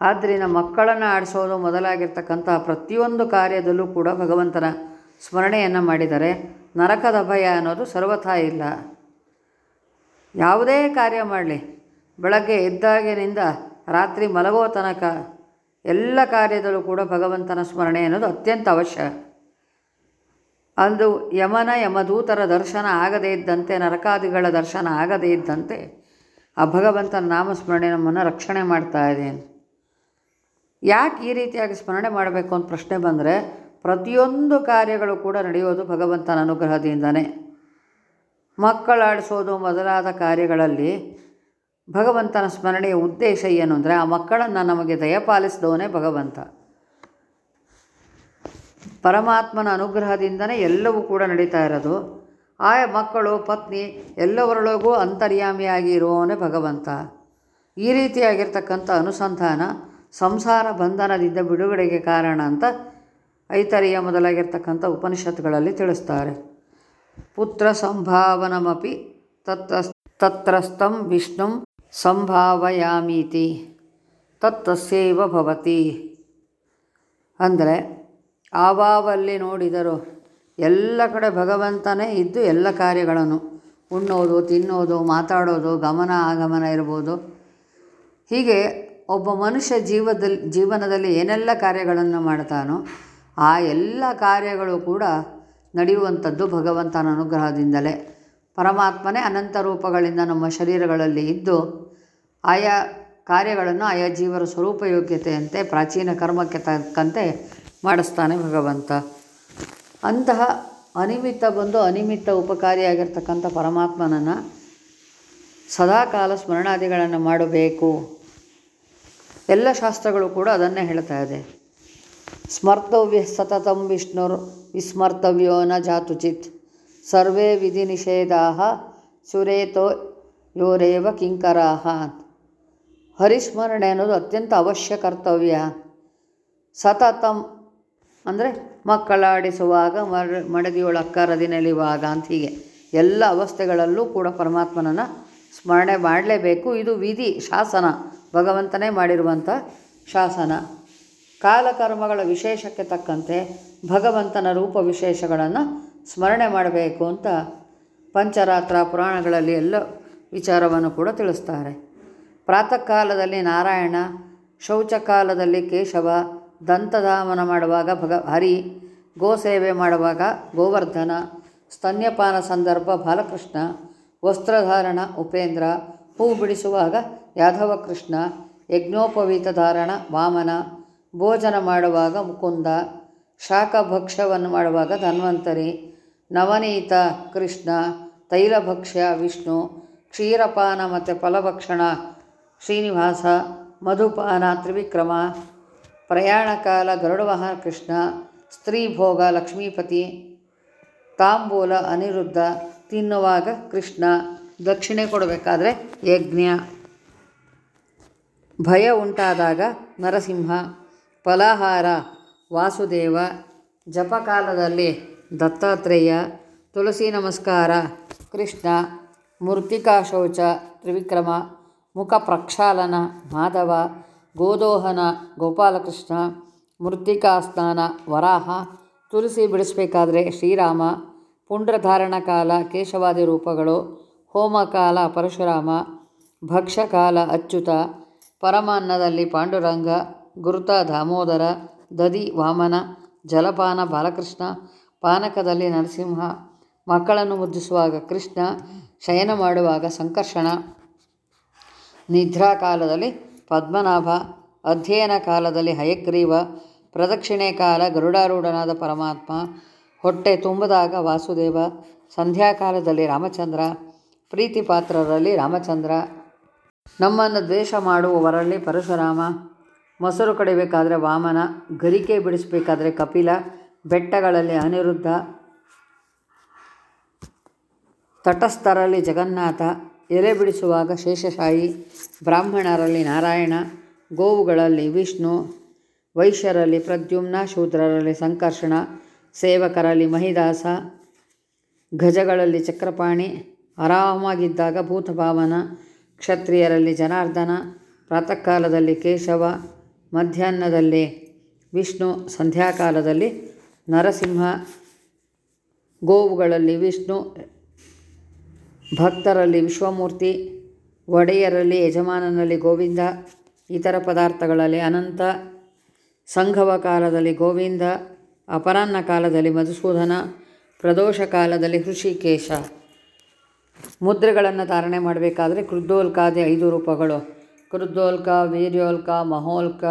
A: ಆದ್ದರಿಂದ ಮಕ್ಕಳನ್ನು ಆಡಿಸೋದು ಮೊದಲಾಗಿರ್ತಕ್ಕಂತಹ ಪ್ರತಿಯೊಂದು ಕಾರ್ಯದಲ್ಲೂ ಕೂಡ ಭಗವಂತನ ಸ್ಮರಣೆಯನ್ನು ಮಾಡಿದರೆ ನರಕದ ಭಯ ಅನ್ನೋದು ಸರ್ವಥಾ ಇಲ್ಲ. ಯಾವುದೇ ಕಾರ್ಯ ಮಾಡಲಿ. ಬೆಳಗ್ಗೆ ಎದ್ದಾಗಿನಿಂದ ರಾತ್ರಿ ಮಲಗೋ ತನಕ ಎಲ್ಲ ಕಾರ್ಯದಲ್ಲೂ ಕೂಡ ಭಗವಂತನ ಸ್ಮರಣೆ ಅನ್ನೋದು ಅತ್ಯಂತ ಅವಶ್ಯ. ಅಂದು ಯಮನ ಯಮದೂತರ ದರ್ಶನ ಆಗದೇ ಇದ್ದಂತೆ, ನರಕಾದಿಗಳ ದರ್ಶನ ಆಗದೇ ಇದ್ದಂತೆ ಆ ಭಗವಂತನ ನಾಮಸ್ಮರಣೆ ನಮ್ಮನ್ನು ರಕ್ಷಣೆ ಮಾಡ್ತಾ ಇದೆ. ಯಾಕೆ ಈ ರೀತಿಯಾಗಿ ಸ್ಮರಣೆ ಮಾಡಬೇಕು ಅಂತ ಪ್ರಶ್ನೆ ಬಂದರೆ, ಪ್ರತಿಯೊಂದು ಕಾರ್ಯಗಳು ಕೂಡ ನಡೆಯೋದು ಭಗವಂತನ ಅನುಗ್ರಹದಿಂದನೇ. ಮಕ್ಕಳಾಡಿಸೋದು ಮೊದಲಾದ ಕಾರ್ಯಗಳಲ್ಲಿ ಭಗವಂತನ ಸ್ಮರಣೆಯ ಉದ್ದೇಶ ಏನು ಅಂದರೆ, ಆ ಮಕ್ಕಳನ್ನು ನಮಗೆ ದಯಪಾಲಿಸಿದವನೇ ಭಗವಂತ. ಪರಮಾತ್ಮನ ಅನುಗ್ರಹದಿಂದನೇ ಎಲ್ಲವೂ ಕೂಡ ನಡೀತಾ ಇರೋದು. ಆ ಮಕ್ಕಳು, ಪತ್ನಿ, ಎಲ್ಲವರೊಳಗೂ ಅಂತರ್ಯಾಮಿಯಾಗಿ ಇರುವವನೇ ಭಗವಂತ. ಈ ರೀತಿಯಾಗಿರ್ತಕ್ಕಂಥ ಅನುಸಂಧಾನ ಸಂಸಾರ ಬಂಧನದಿಂದ ಬಿಡುಗಡೆಗೆ ಕಾರಣ ಅಂತ ಐತರಿಯ ಮೊದಲಾಗಿರ್ತಕ್ಕಂಥ ಉಪನಿಷತ್ತುಗಳಲ್ಲಿ ತಿಳಿಸ್ತಾರೆ. ಪುತ್ರ ಸಂಭಾವನಮಿ ತತ್ ತತ್ರಸ್ಥಂ ವಿಷ್ಣು ಸಂಭಾವಯಾಮೀತಿ ತತ್ತಸ್ಯೈವ ಭವತಿ. ಅಂದರೆ ಆವಾವಲ್ಲಿ ನೋಡಿದರು ಎಲ್ಲ ಕಡೆ ಭಗವಂತನೇ ಇದ್ದು ಎಲ್ಲ ಕಾರ್ಯಗಳನ್ನು ಉಣ್ಣೋದು, ತಿನ್ನೋದು, ಮಾತಾಡೋದು, ಗಮನ ಆಗಮನ ಇರ್ಬೋದು. ಹೀಗೆ ಒಬ್ಬ ಮನುಷ್ಯ ಜೀವದಲ್ಲಿ ಜೀವನದಲ್ಲಿ ಏನೆಲ್ಲ ಕಾರ್ಯಗಳನ್ನು ಮಾಡ್ತಾನೋ ಆ ಎಲ್ಲ ಕಾರ್ಯಗಳು ಕೂಡ ನಡೆಯುವಂಥದ್ದು ಭಗವಂತನ ಅನುಗ್ರಹದಿಂದಲೇ. ಪರಮಾತ್ಮನೇ ಅನಂತ ರೂಪಗಳಿಂದ ನಮ್ಮ ಶರೀರಗಳಲ್ಲಿ ಇದ್ದು ಆಯಾ ಕಾರ್ಯಗಳನ್ನು ಆಯಾ ಜೀವರ ಸ್ವರೂಪ ಯೋಗ್ಯತೆಯಂತೆ ಪ್ರಾಚೀನ ಕರ್ಮಕ್ಕೆ ತಕ್ಕಂತೆ ಮಾಡಿಸ್ತಾನೆ ಭಗವಂತ. ಅಂತಹ ಅನಿಮಿತ್ತ ಬಂದು ಅನಿಮಿತ್ತ ಉಪಕಾರಿಯಾಗಿರ್ತಕ್ಕಂಥ ಪರಮಾತ್ಮನನ್ನು ಸದಾಕಾಲ ಸ್ಮರಣಾದಿಗಳನ್ನು ಮಾಡಬೇಕು. ಎಲ್ಲ ಶಾಸ್ತ್ರಗಳು ಕೂಡ ಅದನ್ನೇ ಹೇಳ್ತಾ ಇದೆ. ಸ್ಮರ್ತವ್ಯ ಸತತಂ ವಿಷ್ಣುರ್ ವಿಸ್ಮರ್ತವ್ಯೋ ನ ಜಾತುಚಿತ್. ಸರ್ವೇ ವಿಧಿ ನಿಷೇಧಾ ಸುರೇತೋ ಯೋರೇವ ಕಿಂಕರಾಹ ಹರಿಸ್ಮರಣೆ ಅನ್ನೋದು ಅತ್ಯಂತ ಅವಶ್ಯ ಕರ್ತವ್ಯ. ಸತತಂ ಅಂದರೆ ಮಕ್ಕಳಾಡಿಸುವಾಗ, ಮರ ಮಡದಿಯೊಳಕ್ಕರದಿ ನೆಲೆಯುವಾಗ ಅಂತ ಹೀಗೆ ಎಲ್ಲ ಅವಸ್ಥೆಗಳಲ್ಲೂ ಕೂಡ ಪರಮಾತ್ಮನನ್ನು ಸ್ಮರಣೆ ಮಾಡಲೇಬೇಕು. ಇದು ವಿಧಿ, ಶಾಸನ. ಭಗವಂತನೇ ಮಾಡಿರುವಂಥ ಶಾಸನ. ಕಾಲಕರ್ಮಗಳ ವಿಶೇಷಕ್ಕೆ ತಕ್ಕಂತೆ ಭಗವಂತನ ರೂಪ ವಿಶೇಷಗಳನ್ನು ಸ್ಮರಣೆ ಮಾಡಬೇಕು ಅಂತ ಪಂಚರಾತ್ರ ಪುರಾಣಗಳಲ್ಲಿ ಎಲ್ಲ ವಿಚಾರವನ್ನು ಕೂಡ ತಿಳಿಸ್ತಾರೆ. ಪ್ರಾತಃ ಕಾಲದಲ್ಲಿ ನಾರಾಯಣ, ಶೌಚಕಾಲದಲ್ಲಿ ಕೇಶವ ದಂತಧಾಮನ ಮಾಡುವಾಗ ಭಗ ಹರಿ, ಗೋಸೇವೆ ಮಾಡುವಾಗ ಗೋವರ್ಧನ, ಸ್ತನ್ಯಪಾನ ಸಂದರ್ಭ ಬಾಲಕೃಷ್ಣ, ವಸ್ತ್ರಧಾರಣ ಉಪೇಂದ್ರ, ಹೂ ಬಿಡಿಸುವಾಗ ಯಾದವ ಕೃಷ್ಣ ಯಜ್ಞೋಪವೀತ ಧಾರಣ ವಾಮನ, ಭೋಜನ ಮಾಡುವಾಗ ಮುಕುಂದ ಶಾಖಭಕ್ಷ್ಯವನ್ನು ಮಾಡುವಾಗ ಧನ್ವಂತರಿ, ನವನೀತ ಕೃಷ್ಣ, ತೈಲಭಕ್ಷ್ಯ ವಿಷ್ಣು, ಕ್ಷೀರಪಾನ ಮತ್ತು ಫಲಭಕ್ಷಣ, ಶ್ರೀನಿವಾಸ, ಮಧುಪಾನ ತ್ರಿವಿಕ್ರಮ ಪ್ರಯಾಣಕಾಲ ಕಾಲ ಗರುಡವಾಹನ ಕೃಷ್ಣ, ಸ್ತ್ರೀ ಭೋಗ ಲಕ್ಷ್ಮೀಪತಿ, ತಾಂಬೂಲ ಅನಿರುದ್ಧ ತಿನ್ನುವಾಗ ಕೃಷ್ಣ, ದಕ್ಷಿಣೆ ಕೊಡಬೇಕಾದ್ರೆ ಯಜ್ಞ. ಭಯ ಉಂಟಾದಾಗ ನರಸಿಂಹ, ಫಲಾಹಾರ, ವಾಸುದೇವ, ಜಪಕಾಲದಲ್ಲಿ ದತ್ತಾತ್ರೇಯ, ತುಳಸಿ ನಮಸ್ಕಾರ, ಕೃಷ್ಣ ಮೃತ್ತಿಕಾ ಶೌಚ, ತ್ರಿವಿಕ್ರಮ, ಮುಖ ಪ್ರಕ್ಷಾಲನ, ಮಾಧವ, ಗೋದೋಹನ, ಗೋಪಾಲಕೃಷ್ಣ ಮೃತ್ತಿಕಾ ಸ್ನಾನ, ವರಾಹ, ತುಳಸಿ ಬಿಡಿಸಬೇಕಾದ್ರೆ ಶ್ರೀರಾಮ, ಪುಂಡ್ರಧಾರಣ ಕಾಲ, ಕೇಶವಾದಿ ರೂಪಗಳು ಹೋಮಕಾಲ ಪರಶುರಾಮ, ಭಕ್ಷಕಾಲ, ಅಚ್ಯುತ ಪರಮಾನ್ನದಲ್ಲಿ ಪಾಂಡುರಂಗ, ಗುರುತ ದಾಮೋದರ ದದಿ ವಾಮನ, ಜಲಪಾನ ಬಾಲಕೃಷ್ಣ, ಪಾನಕದಲ್ಲಿ ನರಸಿಂಹ, ಮಕ್ಕಳನ್ನು ಮುದ್ದಿಸುವಾಗ ಕೃಷ್ಣ, ಶಯನ ಮಾಡುವಾಗ ಸಂಕರ್ಷಣ. ನಿದ್ರಾ ಕಾಲದಲ್ಲಿ ಪದ್ಮನಾಭ, ಅಧ್ಯಯನ ಕಾಲದಲ್ಲಿ ಹಯಗ್ರೀವ, ಪ್ರದಕ್ಷಿಣೆ ಕಾಲ ಗರುಡಾರೂಢನಾದ ಪರಮಾತ್ಮ, ಹೊಟ್ಟೆ ತುಂಬಿದಾಗ ವಾಸುದೇವ, ಸಂಧ್ಯಾಕಾಲದಲ್ಲಿ ರಾಮಚಂದ್ರ ಪ್ರೀತಿ ಪಾತ್ರರಲ್ಲಿ ರಾಮಚಂದ್ರ ನಮ್ಮನ್ನು ದ್ವೇಷ ಮಾಡುವವರಲ್ಲಿ ಪರಶುರಾಮ. ಮೊಸರು ಕಡಿಬೇಕಾದರೆ ವಾಮನ, ಗರಿಕೆ ಬಿಡಿಸಬೇಕಾದ್ರೆ ಕಪಿಲ, ಬೆಟ್ಟಗಳಲ್ಲಿ ಅನಿರುದ್ಧ. ತಟಸ್ಥರಲ್ಲಿ ಜಗನ್ನಾಥ, ಎಲೆ ಬಿಡಿಸುವಾಗ ಶೇಷಶಾಹಿ ಬ್ರಾಹ್ಮಣರಲ್ಲಿ ನಾರಾಯಣ, ಗೋವುಗಳಲ್ಲಿ ವಿಷ್ಣು, ವೈಶ್ಯರಲ್ಲಿ ಪ್ರದ್ಯುಮ್ನ, ಶೂದ್ರರಲ್ಲಿ ಸಂಕರ್ಷಣ, ಸೇವಕರಲ್ಲಿ ಮಹಿದಾಸ, ಗಜಗಳಲ್ಲಿ ಚಕ್ರಪಾಣಿ ಆರಾಮಾಗಿದ್ದಾಗ ಭೂತಭಾವನ ಕ್ಷತ್ರಿಯರಲ್ಲಿ ಜನಾರ್ದನ, ಪ್ರಾತಃಕಾಲದಲ್ಲಿ ಕೇಶವ, ಮಧ್ಯಾಹ್ನದಲ್ಲಿ ವಿಷ್ಣು, ಸಂಧ್ಯಾಕಾಲದಲ್ಲಿ ನರಸಿಂಹ, ಗೋವುಗಳಲ್ಲಿ ವಿಷ್ಣು, ಭಕ್ತರಲ್ಲಿ ವಿಶ್ವಮೂರ್ತಿ, ಒಡೆಯರಲ್ಲಿ ಯಜಮಾನನಲ್ಲಿ ಗೋವಿಂದ, ಇತರ ಪದಾರ್ಥಗಳಲ್ಲಿ ಅನಂತ, ಸಂಘವ ಕಾಲದಲ್ಲಿ ಗೋವಿಂದ, ಅಪರಾಹ್ನ ಕಾಲದಲ್ಲಿ ಮಧುಸೂದನ, ಪ್ರದೋಷ ಕಾಲದಲ್ಲಿ ಹೃಷಿಕೇಶ. ಮುದ್ರೆಗಳನ್ನು ಧಾರಣೆ ಮಾಡಬೇಕಾದ್ರೆ ಕೃದ್ದೋಲ್ಕಾದಿ ಐದು ರೂಪಗಳು. ಕೃದ್ದೋಲ್ಕ, ವೀರ್ಯೋಲ್ಕ, ಮಹೋಲ್ಕ,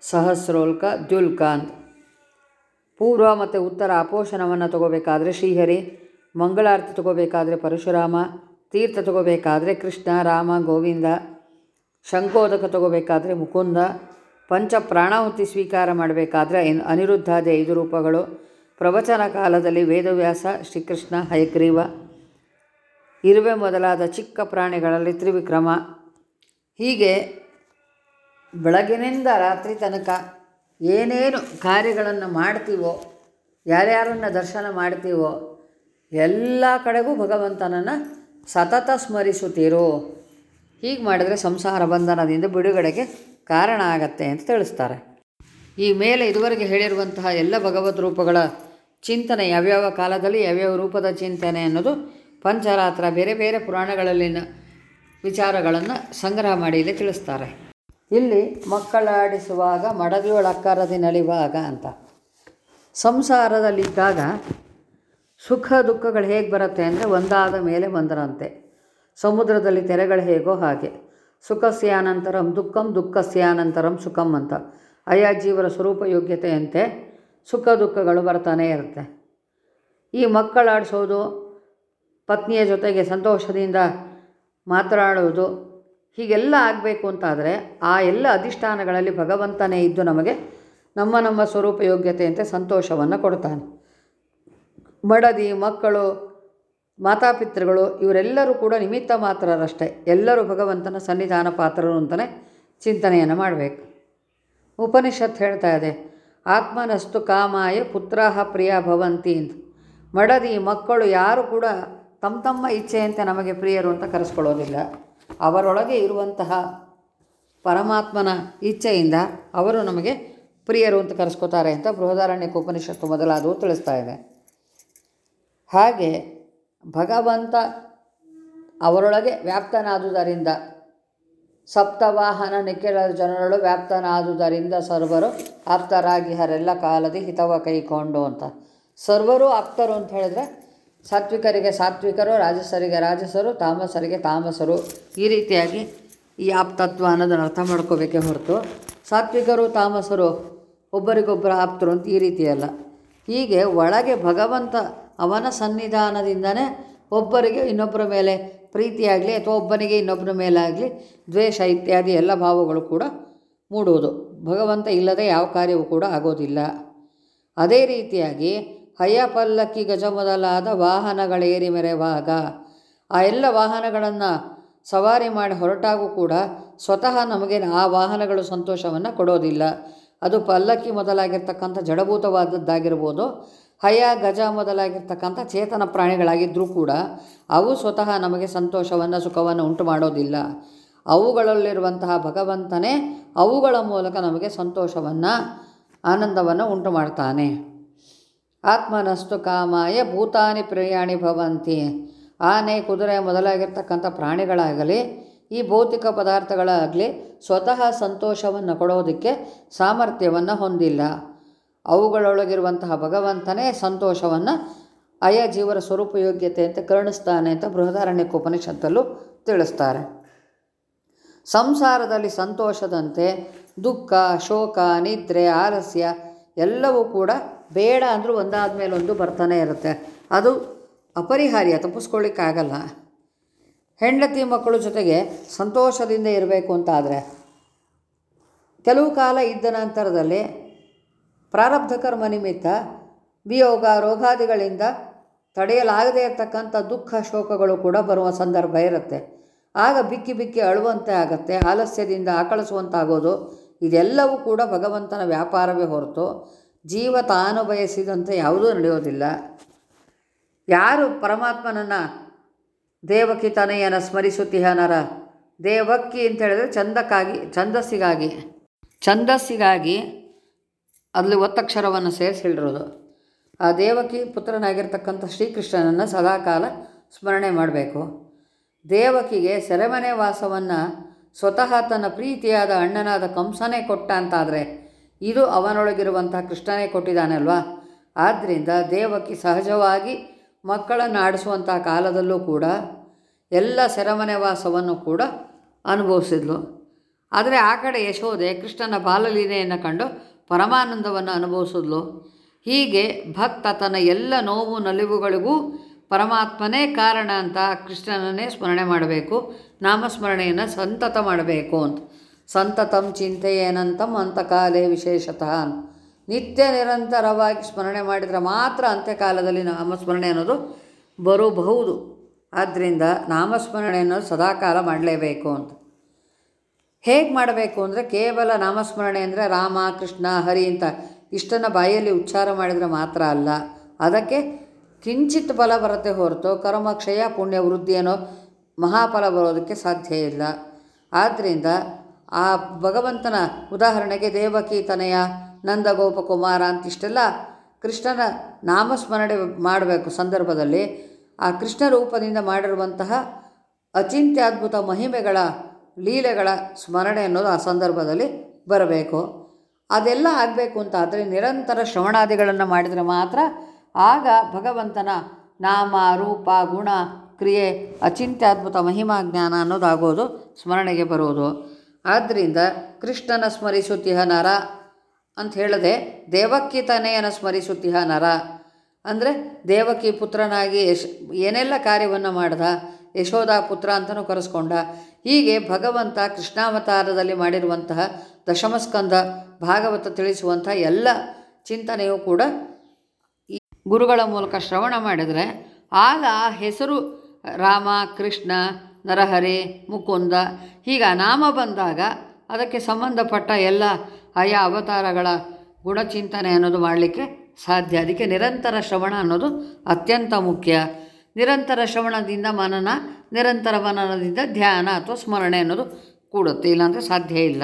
A: ಸಹಸ್ರೋಲ್ಕ, ದ್ಯುಲ್ಕ ಅಂತ. ಪೂರ್ವ ಮತ್ತು ಉತ್ತರ ಅಪೋಷಣವನ್ನು ತಗೋಬೇಕಾದ್ರೆ ಶ್ರೀಹರಿ, ಮಂಗಳಾರತಿ ತಗೋಬೇಕಾದ್ರೆ ಪರಶುರಾಮ, ತೀರ್ಥ ತಗೋಬೇಕಾದ್ರೆ ಕೃಷ್ಣ, ರಾಮ, ಗೋವಿಂದ, ಶಂಕೋದಕ ತಗೋಬೇಕಾದ್ರೆ ಮುಕುಂದ, ಪಂಚ ಪ್ರಾಣಾಹುತಿ ಸ್ವೀಕಾರ ಮಾಡಬೇಕಾದ್ರೆ ಅನಿರುದ್ಧಾದೆ ಐದು ರೂಪಗಳು. ಪ್ರವಚನ ಕಾಲದಲ್ಲಿ ವೇದವ್ಯಾಸ, ಶ್ರೀಕೃಷ್ಣ, ಹಯಗ್ರೀವ ಇರುವೆ ಮೊದಲಾದ ಚಿಕ್ಕ ಪ್ರಾಣಿಗಳಲ್ಲಿ ತ್ರಿವಿಕ್ರಮ. ಹೀಗೆ ಬೆಳಗಿನಿಂದ ರಾತ್ರಿ ತನಕ ಏನೇನು ಕಾರ್ಯಗಳನ್ನು ಮಾಡ್ತೀವೋ, ಯಾರ್ಯಾರನ್ನು ದರ್ಶನ ಮಾಡ್ತೀವೋ, ಎಲ್ಲ ಕಡೆಗೂ ಭಗವಂತನನ್ನು ಸತತ ಸ್ಮರಿಸುತ್ತೀರೋ? ಹೀಗೆ ಮಾಡಿದರೆ ಸಂಸಾರ ಬಂಧನದಿಂದ ಬಿಡುಗಡೆಗೆ ಕಾರಣ ಆಗತ್ತೆ ಅಂತ ತಿಳಿಸ್ತಾರೆ. ಈ ಮೇಲೆ ಇದುವರೆಗೆ ಹೇಳಿರುವಂತಹ ಎಲ್ಲ ಭಗವದ್ ರೂಪಗಳ ಚಿಂತನೆ, ಯಾವ್ಯಾವ ಕಾಲದಲ್ಲಿ ಯಾವ್ಯಾವ ರೂಪದ ಚಿಂತನೆ ಅನ್ನೋದು ಪಂಚರಾತ್ರ ಬೇರೆ ಬೇರೆ ಪುರಾಣಗಳಲ್ಲಿನ ವಿಚಾರಗಳನ್ನು ಸಂಗ್ರಹ ಮಾಡಿ ಇಲ್ಲಿ ತಿಳಿಸ್ತಾರೆ. ಇಲ್ಲಿ ಮಕ್ಕಳಾಡಿಸುವಾಗ ಮಡದಿಯೊಳಕ್ಕರದಿ ನಲಿವಾಗ ಅಂತ. ಸಂಸಾರದಲ್ಲಿದ್ದಾಗ ಸುಖ ದುಃಖಗಳು ಹೇಗೆ ಬರುತ್ತೆ ಅಂದರೆ ಒಂದಾದ ಮೇಲೆ ಒಂದರಂತೆ. ಸಮುದ್ರದಲ್ಲಿ ತೆರೆಗಳು ಹೇಗೋ ಹಾಗೆ. ಸುಖಸ್ಯಾನಂತರಂ ದುಃಖಂ ದುಃಖಸ್ಯಾನಂತರಂ ಸುಖಂ ಅಂತ. ಅಯಾ ಜೀವರ ಸ್ವರೂಪ ಯೋಗ್ಯತೆಯಂತೆ ಸುಖ ದುಃಖಗಳು ಬರ್ತಾನೆ ಇರುತ್ತೆ. ಈ ಮಕ್ಕಳಾಡಿಸೋದು ಪತ್ನಿಯ ಜೊತೆಗೆ ಸಂತೋಷದಿಂದ ಮಾತನಾಡುವುದು ಹೀಗೆಲ್ಲ ಆಗಬೇಕು ಅಂತಾದರೆ ಆ ಎಲ್ಲ ಅಧಿಷ್ಠಾನಗಳಲ್ಲಿ ಭಗವಂತನೇ ಇದ್ದು ನಮಗೆ ನಮ್ಮ ನಮ್ಮ ಸ್ವರೂಪ ಯೋಗ್ಯತೆಯಂತೆ ಸಂತೋಷವನ್ನು ಕೊಡ್ತಾನೆ. ಮಡದಿ, ಮಕ್ಕಳು, ಮಾತಾಪಿತೃಗಳು ಇವರೆಲ್ಲರೂ ಕೂಡ ನಿಮಿತ್ತ ಮಾತ್ರರಷ್ಟೇ. ಎಲ್ಲರೂ ಭಗವಂತನ ಸನ್ನಿಧಾನ ಪಾತ್ರರು ಅಂತಲೇ ಚಿಂತನೆಯನ್ನು ಮಾಡಬೇಕು. ಉಪನಿಷತ್ ಹೇಳ್ತಾ ಇದೆ, ಆತ್ಮನಸ್ತು ಕಾಮಾಯ ಪುತ್ರಾಹ ಪ್ರಿಯ ಭವಂತಿ ಅಂತ. ಮಡದಿ, ಮಕ್ಕಳು ಯಾರು ಕೂಡ ತಮ್ಮ ತಮ್ಮ ಇಚ್ಛೆಯಂತೆ ನಮಗೆ ಪ್ರಿಯರು ಅಂತ ಕರೆಸ್ಕೊಳ್ಳೋದಿಲ್ಲ. ಅವರೊಳಗೆ ಇರುವಂತಹ ಪರಮಾತ್ಮನ ಇಚ್ಛೆಯಿಂದ ಅವರು ನಮಗೆ ಪ್ರಿಯರು ಅಂತ ಕರೆಸ್ಕೋತಾರೆ ಅಂತ ಬೃಹದಾರಣ್ಯ ಉಪನಿಷತ್ತು ಮೊದಲಾದವು ತಿಳಿಸ್ತಾ ಇದೆ. ಹಾಗೆ ಭಗವಂತ ಅವರೊಳಗೆ ವ್ಯಾಪ್ತನಾದುದರಿಂದ ಸಪ್ತವಾಹನ ನಿಖಿಲ ಜನರಳು ವ್ಯಾಪ್ತನಾದುದರಿಂದ ಸರ್ವರು ಆಪ್ತರಾಗಿ ಹರೆಲ್ಲ ಕಾಲದಿ ಹಿತವ ಕೈಕೊಂಡು ಅಂತ. ಸರ್ವರು ಆಪ್ತರು ಅಂತ ಹೇಳಿದ್ರೆ ಸಾತ್ವಿಕರಿಗೆ ಸಾತ್ವಿಕರು, ರಾಜಸರಿಗೆ ರಾಜಸರು, ತಾಮಸರಿಗೆ ತಾಮಸರು. ಈ ರೀತಿಯಾಗಿ ಈ ಆಪ್ತತ್ವ ಅನ್ನೋದನ್ನು ಅರ್ಥ ಮಾಡ್ಕೋಬೇಕೇ ಹೊರತು. ಸಾತ್ವಿಕರು, ತಾಮಸರು ಒಬ್ಬರಿಗೊಬ್ಬರು ಆಪ್ತರು ಅಂತ ಈ ರೀತಿಯಲ್ಲ ಹೀಗೆ ಒಳಗೆ ಭಗವಂತ ಅವನ ಸನ್ನಿಧಾನದಿಂದನೇ ಒಬ್ಬರಿಗೆ ಇನ್ನೊಬ್ಬರ ಮೇಲೆ ಪ್ರೀತಿಯಾಗಲಿ ಅಥವಾ ಒಬ್ಬನಿಗೆ ಇನ್ನೊಬ್ಬರ ಆಗಲಿ ದ್ವೇಷ ಇತ್ಯಾದಿ ಎಲ್ಲ ಭಾವಗಳು ಕೂಡ ಮೂಡುವುದು. ಭಗವಂತ ಇಲ್ಲದೆ ಯಾವ ಕಾರ್ಯವೂ ಕೂಡ ಆಗೋದಿಲ್ಲ. ಅದೇ ರೀತಿಯಾಗಿ ಹಯ ಪಲ್ಲಕ್ಕಿ ಗಜ ಮೊದಲಾದ ವಾಹನಗಳೇರಿ ಮೆರೆವಾಗ. ಆ ಎಲ್ಲ ವಾಹನಗಳನ್ನು ಸವಾರಿ ಮಾಡಿ ಹೊರಟಾಗೂ ಕೂಡ ಸ್ವತಃ ನಮಗೆ ಆ ವಾಹನಗಳು ಸಂತೋಷವನ್ನು ಕೊಡೋದಿಲ್ಲ. ಅದು ಪಲ್ಲಕ್ಕಿ ಮೊದಲಾಗಿರ್ತಕ್ಕಂಥ ಜಡಭೂತವಾದದ್ದಾಗಿರ್ಬೋದು, ಹಯ ಗಜ ಮೊದಲಾಗಿರ್ತಕ್ಕಂಥ ಚೇತನ ಪ್ರಾಣಿಗಳಾಗಿದ್ದರೂ ಕೂಡ ಅವು ಸ್ವತಃ ನಮಗೆ ಸಂತೋಷವನ್ನು, ಸುಖವನ್ನು ಉಂಟು ಮಾಡೋದಿಲ್ಲ ಅವುಗಳಲ್ಲಿರುವಂತಹ ಭಗವಂತನೇ ಅವುಗಳ ಮೂಲಕ ನಮಗೆ ಸಂತೋಷವನ್ನು, ಆನಂದವನ್ನು ಉಂಟು ಮಾಡ್ತಾನೆ ಆತ್ಮನಸ್ತು ಕಾಮಾಯ ಭೂತಾನಿ ಪ್ರಿಯಾಣಿ ಭವಂತಿ. ಆನೆ, ಕುದುರೆ ಮೊದಲಾಗಿರ್ತಕ್ಕಂಥ ಪ್ರಾಣಿಗಳಾಗಲಿ, ಈ ಭೌತಿಕ ಪದಾರ್ಥಗಳಾಗಲಿ ಸ್ವತಃ ಸಂತೋಷವನ್ನು ಕೊಡೋದಕ್ಕೆ ಸಾಮರ್ಥ್ಯವನ್ನು ಹೊಂದಿಲ್ಲ. ಅವುಗಳೊಳಗಿರುವಂತಹ ಭಗವಂತನೇ ಸಂತೋಷವನ್ನು ಅಯ ಜೀವರ ಸ್ವರೂಪ ಯೋಗ್ಯತೆ ಅಂತ ಕರುಣಿಸ್ತಾನೆ ಅಂತ ಬೃಹದಾರಣ್ಯ ಉಪನಿಷತ್ತಲ್ಲೂ ತಿಳಿಸ್ತಾರೆ. ಸಂಸಾರದಲ್ಲಿ ಸಂತೋಷದಂತೆ ದುಃಖ, ಶೋಕ, ನಿದ್ರೆ, ಆಲಸ್ಯ ಎಲ್ಲವೂ ಕೂಡ ಬೇಡ ಅಂದರೂ ಒಂದಾದ ಮೇಲೆ ಒಂದು ಬರ್ತಾನೆ ಇರುತ್ತೆ. ಅದು ಅಪರಿಹಾರ್ಯ, ತಪ್ಪಿಸ್ಕೊಳ್ಳಿಕ್ಕಾಗಲ್ಲ. ಹೆಂಡತಿ ಮಕ್ಕಳ ಜೊತೆಗೆ ಸಂತೋಷದಿಂದ ಇರಬೇಕು ಅಂತಾದರೆ, ಕೆಲವು ಕಾಲ ಇದ್ದ ನಂತರದಲ್ಲಿ ಪ್ರಾರಬ್ಧ ಕರ್ಮ ನಿಮಿತ್ತ ವಿಯೋಗ, ರೋಗಾದಿಗಳಿಂದ ತಡೆಯಲಾಗದೇ ಇರತಕ್ಕಂಥ ದುಃಖ ಶೋಕಗಳು ಕೂಡ ಬರುವ ಸಂದರ್ಭ ಇರುತ್ತೆ. ಆಗ ಬಿಕ್ಕಿ ಬಿಕ್ಕಿ ಅಳುವಂತೆ ಆಗುತ್ತೆ, ಆಲಸ್ಯದಿಂದ ಆಕಳಿಸುವಂತಾಗೋದು, ಇದೆಲ್ಲವೂ ಕೂಡ ಭಗವಂತನ ವ್ಯಾಪಾರವೇ ಹೊರತು ಜೀವ ತಾನು ಬಯಸಿದಂತೆ ಯಾವುದೂ ನಡೆಯೋದಿಲ್ಲ. ಯಾರು ಪರಮಾತ್ಮನನ್ನು ದೇವಕಿ ತನೆಯನ ಸ್ಮರಿಸುತ್ತಿಹನರ ದೇವಕ್ಕಿ ಅಂತ ಹೇಳಿದ್ರೆ ಚಂದಕ್ಕಾಗಿ ಛಂದಸ್ಸಿಗಾಗಿ ಛಂದಸ್ಸಿಗಾಗಿ ಅಲ್ಲಿ ಒತ್ತಕ್ಷರವನ್ನು ಸೇರಿಸಿ ಹೇಳಿರೋದು. ಆ ದೇವಕಿ ಪುತ್ರನಾಗಿರ್ತಕ್ಕಂಥ ಶ್ರೀಕೃಷ್ಣನನ್ನು ಸದಾಕಾಲ ಸ್ಮರಣೆ ಮಾಡಬೇಕು. ದೇವಕಿಗೆ ಸೆರೆಮನೆ ವಾಸವನ್ನು ಸ್ವತಃ ತನ್ನ ಪ್ರೀತಿಯಾದ ಅಣ್ಣನಾದ ಕಂಸನೇ ಕೊಟ್ಟ ಅಂತಾದರೆ ಇದು ಅವನೊಳಗಿರುವಂಥ ಕೃಷ್ಣನೇ ಕೊಟ್ಟಿದ್ದಾನಲ್ವಾ? ಆದ್ದರಿಂದ ದೇವಕಿ ಸಹಜವಾಗಿ ಮಕ್ಕಳನ್ನು ಆಡಿಸುವಂಥ ಕಾಲದಲ್ಲೂ ಕೂಡ ಎಲ್ಲ ಸೆರೆಮನೆ ವಾಸವನ್ನು ಕೂಡ ಅನುಭವಿಸಿದ್ಲು. ಆದರೆ ಆ ಕಡೆ ಯಶೋದೆ ಕೃಷ್ಣನ ಬಾಲಲೀನೆಯನ್ನು ಕಂಡು ಪರಮಾನಂದವನ್ನು ಅನುಭವಿಸಿದ್ಲು. ಹೀಗೆ ಭಕ್ತ ತನ್ನ ಎಲ್ಲ ನೋವು ನಲಿವುಗಳಿಗೂ ಪರಮಾತ್ಮನೇ ಕಾರಣ ಅಂತ ಕೃಷ್ಣನನ್ನೇ ಸ್ಮರಣೆ ಮಾಡಬೇಕು, ನಾಮಸ್ಮರಣೆಯನ್ನು ಸಂತತ ಮಾಡಬೇಕು ಅಂತ. ಸಂತತಂ ಚಿಂತೆಯೇನಂತಂ ಅಂತಕಾಲೇ ವಿಶೇಷತಃ. ನಿತ್ಯ ನಿರಂತರವಾಗಿ ಸ್ಮರಣೆ ಮಾಡಿದರೆ ಮಾತ್ರ ಅಂತ್ಯಕಾಲದಲ್ಲಿ ನಾಮಸ್ಮರಣೆ ಅನ್ನೋದು ಬರಬಹುದು. ಆದ್ದರಿಂದ ನಾಮಸ್ಮರಣೆ ಅನ್ನೋದು ಸದಾಕಾಲ ಮಾಡಲೇಬೇಕು ಅಂತ. ಹೇಗೆ ಮಾಡಬೇಕು ಅಂದರೆ ಕೇವಲ ನಾಮಸ್ಮರಣೆ ಅಂದರೆ ರಾಮ, ಕೃಷ್ಣ, ಹರಿ ಅಂತ ಇಷ್ಟನ್ನು ಬಾಯಲ್ಲಿ ಉಚ್ಚಾರ ಮಾಡಿದರೆ ಮಾತ್ರ ಅಲ್ಲ. ಅದಕ್ಕೆ ಕಿಂಚಿತ್ ಫಲ ಬರುತ್ತೆ ಹೊರತು ಕರ್ಮಕ್ಷಯ ಪುಣ್ಯ, ವೃದ್ಧಿ ಅನ್ನೋ ಮಹಾಫಲ ಬರೋದಕ್ಕೆ ಸಾಧ್ಯ ಇಲ್ಲ. ಆದ್ದರಿಂದ ಆ ಭಗವಂತನ ಉದಾಹರಣೆಗೆ ದೇವಕಿ ತನಯ ಅಂತ ಇಷ್ಟೆಲ್ಲ ಕೃಷ್ಣನ ನಾಮಸ್ಮರಣೆ ಮಾಡಬೇಕು ಸಂದರ್ಭದಲ್ಲಿ. ಆ ಕೃಷ್ಣ ರೂಪದಿಂದ ಮಾಡಿರುವಂತಹ ಅಚಿಂತ್ಯದ್ಭುತ ಮಹಿಮೆಗಳ ಲೀಲೆಗಳ ಸ್ಮರಣೆ ಅನ್ನೋದು ಆ ಸಂದರ್ಭದಲ್ಲಿ ಬರಬೇಕು. ಅದೆಲ್ಲ ಆಗಬೇಕು ಅಂತ ಆದರೆ ನಿರಂತರ ಶ್ರವಣಾದಿಗಳನ್ನು ಮಾಡಿದರೆ ಮಾತ್ರ ಆಗ ಭಗವಂತನ ನಾಮ, ರೂಪ, ಗುಣ, ಕ್ರಿಯೆ ಅಚಿಂತ್ಯದ್ಭುತ ಮಹಿಮಾ ಜ್ಞಾನ ಅನ್ನೋದಾಗೋದು ಸ್ಮರಣೆಗೆ ಬರೋದು. ಆದ್ದರಿಂದ ಕೃಷ್ಣನ ಸ್ಮರಿಸುತ್ತಿಹ ನರ ಅಂತ ಹೇಳದೆ ದೇವಕ್ಕಿ ತನೆಯನ ಸ್ಮರಿಸುತ್ತಿಹ ನರ. ಅಂದರೆ ದೇವಕಿ ಪುತ್ರನಾಗಿ ಯಶ್ ಏನೆಲ್ಲ ಕಾರ್ಯವನ್ನು ಮಾಡ್ದ? ಯಶೋಧ ಪುತ್ರ ಅಂತಲೂ ಕರೆಸ್ಕೊಂಡ. ಹೀಗೆ ಭಗವಂತ ಕೃಷ್ಣಾವತಾರದಲ್ಲಿ ಮಾಡಿರುವಂತಹ ದಶಮಸ್ಕಂದ ಭಾಗವತ ತಿಳಿಸುವಂಥ ಎಲ್ಲ ಚಿಂತನೆಯೂ ಕೂಡ ಈ ಗುರುಗಳ ಮೂಲಕ ಶ್ರವಣ ಮಾಡಿದರೆ ಆಗ ಹೆಸರು ರಾಮ, ಕೃಷ್ಣ ನರಹರಿ, ಮುಕುಂದ, ಹೀಗೆ ನಾಮ ಬಂದಾಗ ಅದಕ್ಕೆ ಸಂಬಂಧಪಟ್ಟ ಎಲ್ಲ ಆಯಾ ಅವತಾರಗಳ ಗುಣಚಿಂತನೆ ಅನ್ನೋದು ಮಾಡಲಿಕ್ಕೆ ಸಾಧ್ಯ. ಅದಕ್ಕೆ ನಿರಂತರ ಶ್ರವಣ ಅನ್ನೋದು ಅತ್ಯಂತ ಮುಖ್ಯ. ನಿರಂತರ ಶ್ರವಣದಿಂದ ಮನನ, ನಿರಂತರ ಮನನದಿಂದ ಧ್ಯಾನ ಅಥವಾ ಸ್ಮರಣೆ ಅನ್ನೋದು ಕೂಡುತ್ತೆ. ಇಲ್ಲಾಂದರೆ ಸಾಧ್ಯ ಇಲ್ಲ.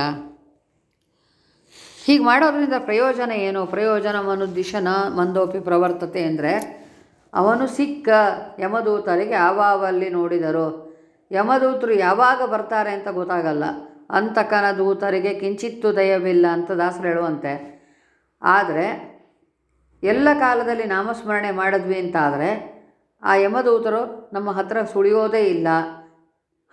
A: ಹೀಗೆ ಮಾಡೋದ್ರಿಂದ ಪ್ರಯೋಜನ ಏನು? ಪ್ರಯೋಜನವನ್ನು ದಿಶನ ಮಂದೋಪಿ ಪ್ರವರ್ತತೆ ಅಂದರೆ ಅವನು ಸಿಕ್ಕ ಯಮದೂತರಿಗೆ ಆವಾವಲ್ಲಿ ನೋಡಿದರು. ಯಮದೂತರು ಯಾವಾಗ ಬರ್ತಾರೆ ಅಂತ ಗೊತ್ತಾಗಲ್ಲ. ಅಂತಕನ ದೂತರಿಗೆ ಕಿಂಚಿತ್ತು ದಯವಿಲ್ಲ ಅಂತ ದಾಸರು ಹೇಳುವಂತೆ. ಆದರೆ ಎಲ್ಲ ಕಾಲದಲ್ಲಿ ನಾಮಸ್ಮರಣೆ ಮಾಡಿದ್ವಿ ಅಂತಾದರೆ ಆ ಯಮದೂತರು ನಮ್ಮ ಹತ್ರ ಸುಳಿಯೋದೇ ಇಲ್ಲ.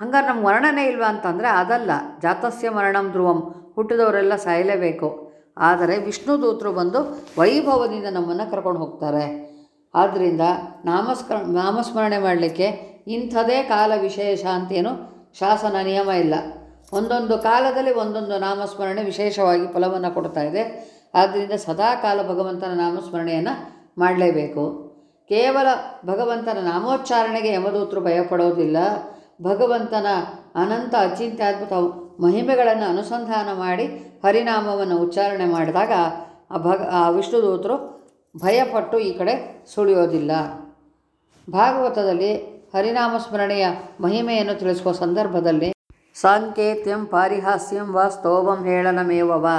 A: ಹಂಗಾರೆ ನಮ್ಮ ಮರಣನೇ ಇಲ್ವಾ ಅಂತಂದರೆ ಅದಲ್ಲ. ಜಾತಸ್ಯ ಮರಣಂ ಧ್ರುವಂ. ಹುಟ್ಟಿದವರೆಲ್ಲ ಸಾಯಲೇಬೇಕು. ಆದರೆ ವಿಷ್ಣು ದೂತರು ಬಂದು ವೈಭವದಿಂದ ನಮ್ಮನ್ನು ಕರ್ಕೊಂಡು ಹೋಗ್ತಾರೆ. ಆದ್ದರಿಂದ ನಾಮಸ್ಕರ ನಾಮಸ್ಮರಣೆ ಮಾಡಲಿಕ್ಕೆ ಇಂಥದೇ ಕಾಲ ವಿಶೇಷ ಅಂತೇನು ಶಾಸನ ನಿಯಮ ಇಲ್ಲ. ಒಂದೊಂದು ಕಾಲದಲ್ಲಿ ಒಂದೊಂದು ನಾಮಸ್ಮರಣೆ ವಿಶೇಷವಾಗಿ ಫಲವನ್ನು ಕೊಡ್ತಾ ಇದೆ. ಆದ್ದರಿಂದ ಸದಾಕಾಲ ಭಗವಂತನ ನಾಮಸ್ಮರಣೆಯನ್ನು ಮಾಡಲೇಬೇಕು. ಕೇವಲ ಭಗವಂತನ ನಾಮೋಚ್ಚಾರಣೆಗೆ ಯಮದೂತರು ಭಯಪಡೋದಿಲ್ಲ. ಭಗವಂತನ ಅನಂತ ಅಚಿಂತ್ಯದ್ಭುತ ಮಹಿಮೆಗಳನ್ನು ಅನುಸಂಧಾನ ಮಾಡಿ ಹರಿನಾಮವನ್ನು ಉಚ್ಚಾರಣೆ ಮಾಡಿದಾಗ ಆ ಭಗ, ಆ ವಿಷ್ಣುದೂತರು ಭಯಪಟ್ಟು ಈ ಕಡೆ ಸುಳಿಯೋದಿಲ್ಲ. ಭಾಗವತದಲ್ಲಿ ಹರಿನಾಮ ಸ್ಮರಣೆಯ ಮಹಿಮೆಯನ್ನು ತಿಳಿಸುವ ಸಂದರ್ಭದಲ್ಲಿ, ಸಾಂಕೇತ್ಯಂ ಪಾರಿಹಾಸ್ಯಂ ವಾ ಸ್ತೋಭಂ ಹೇಳನಮೇವ ವಾ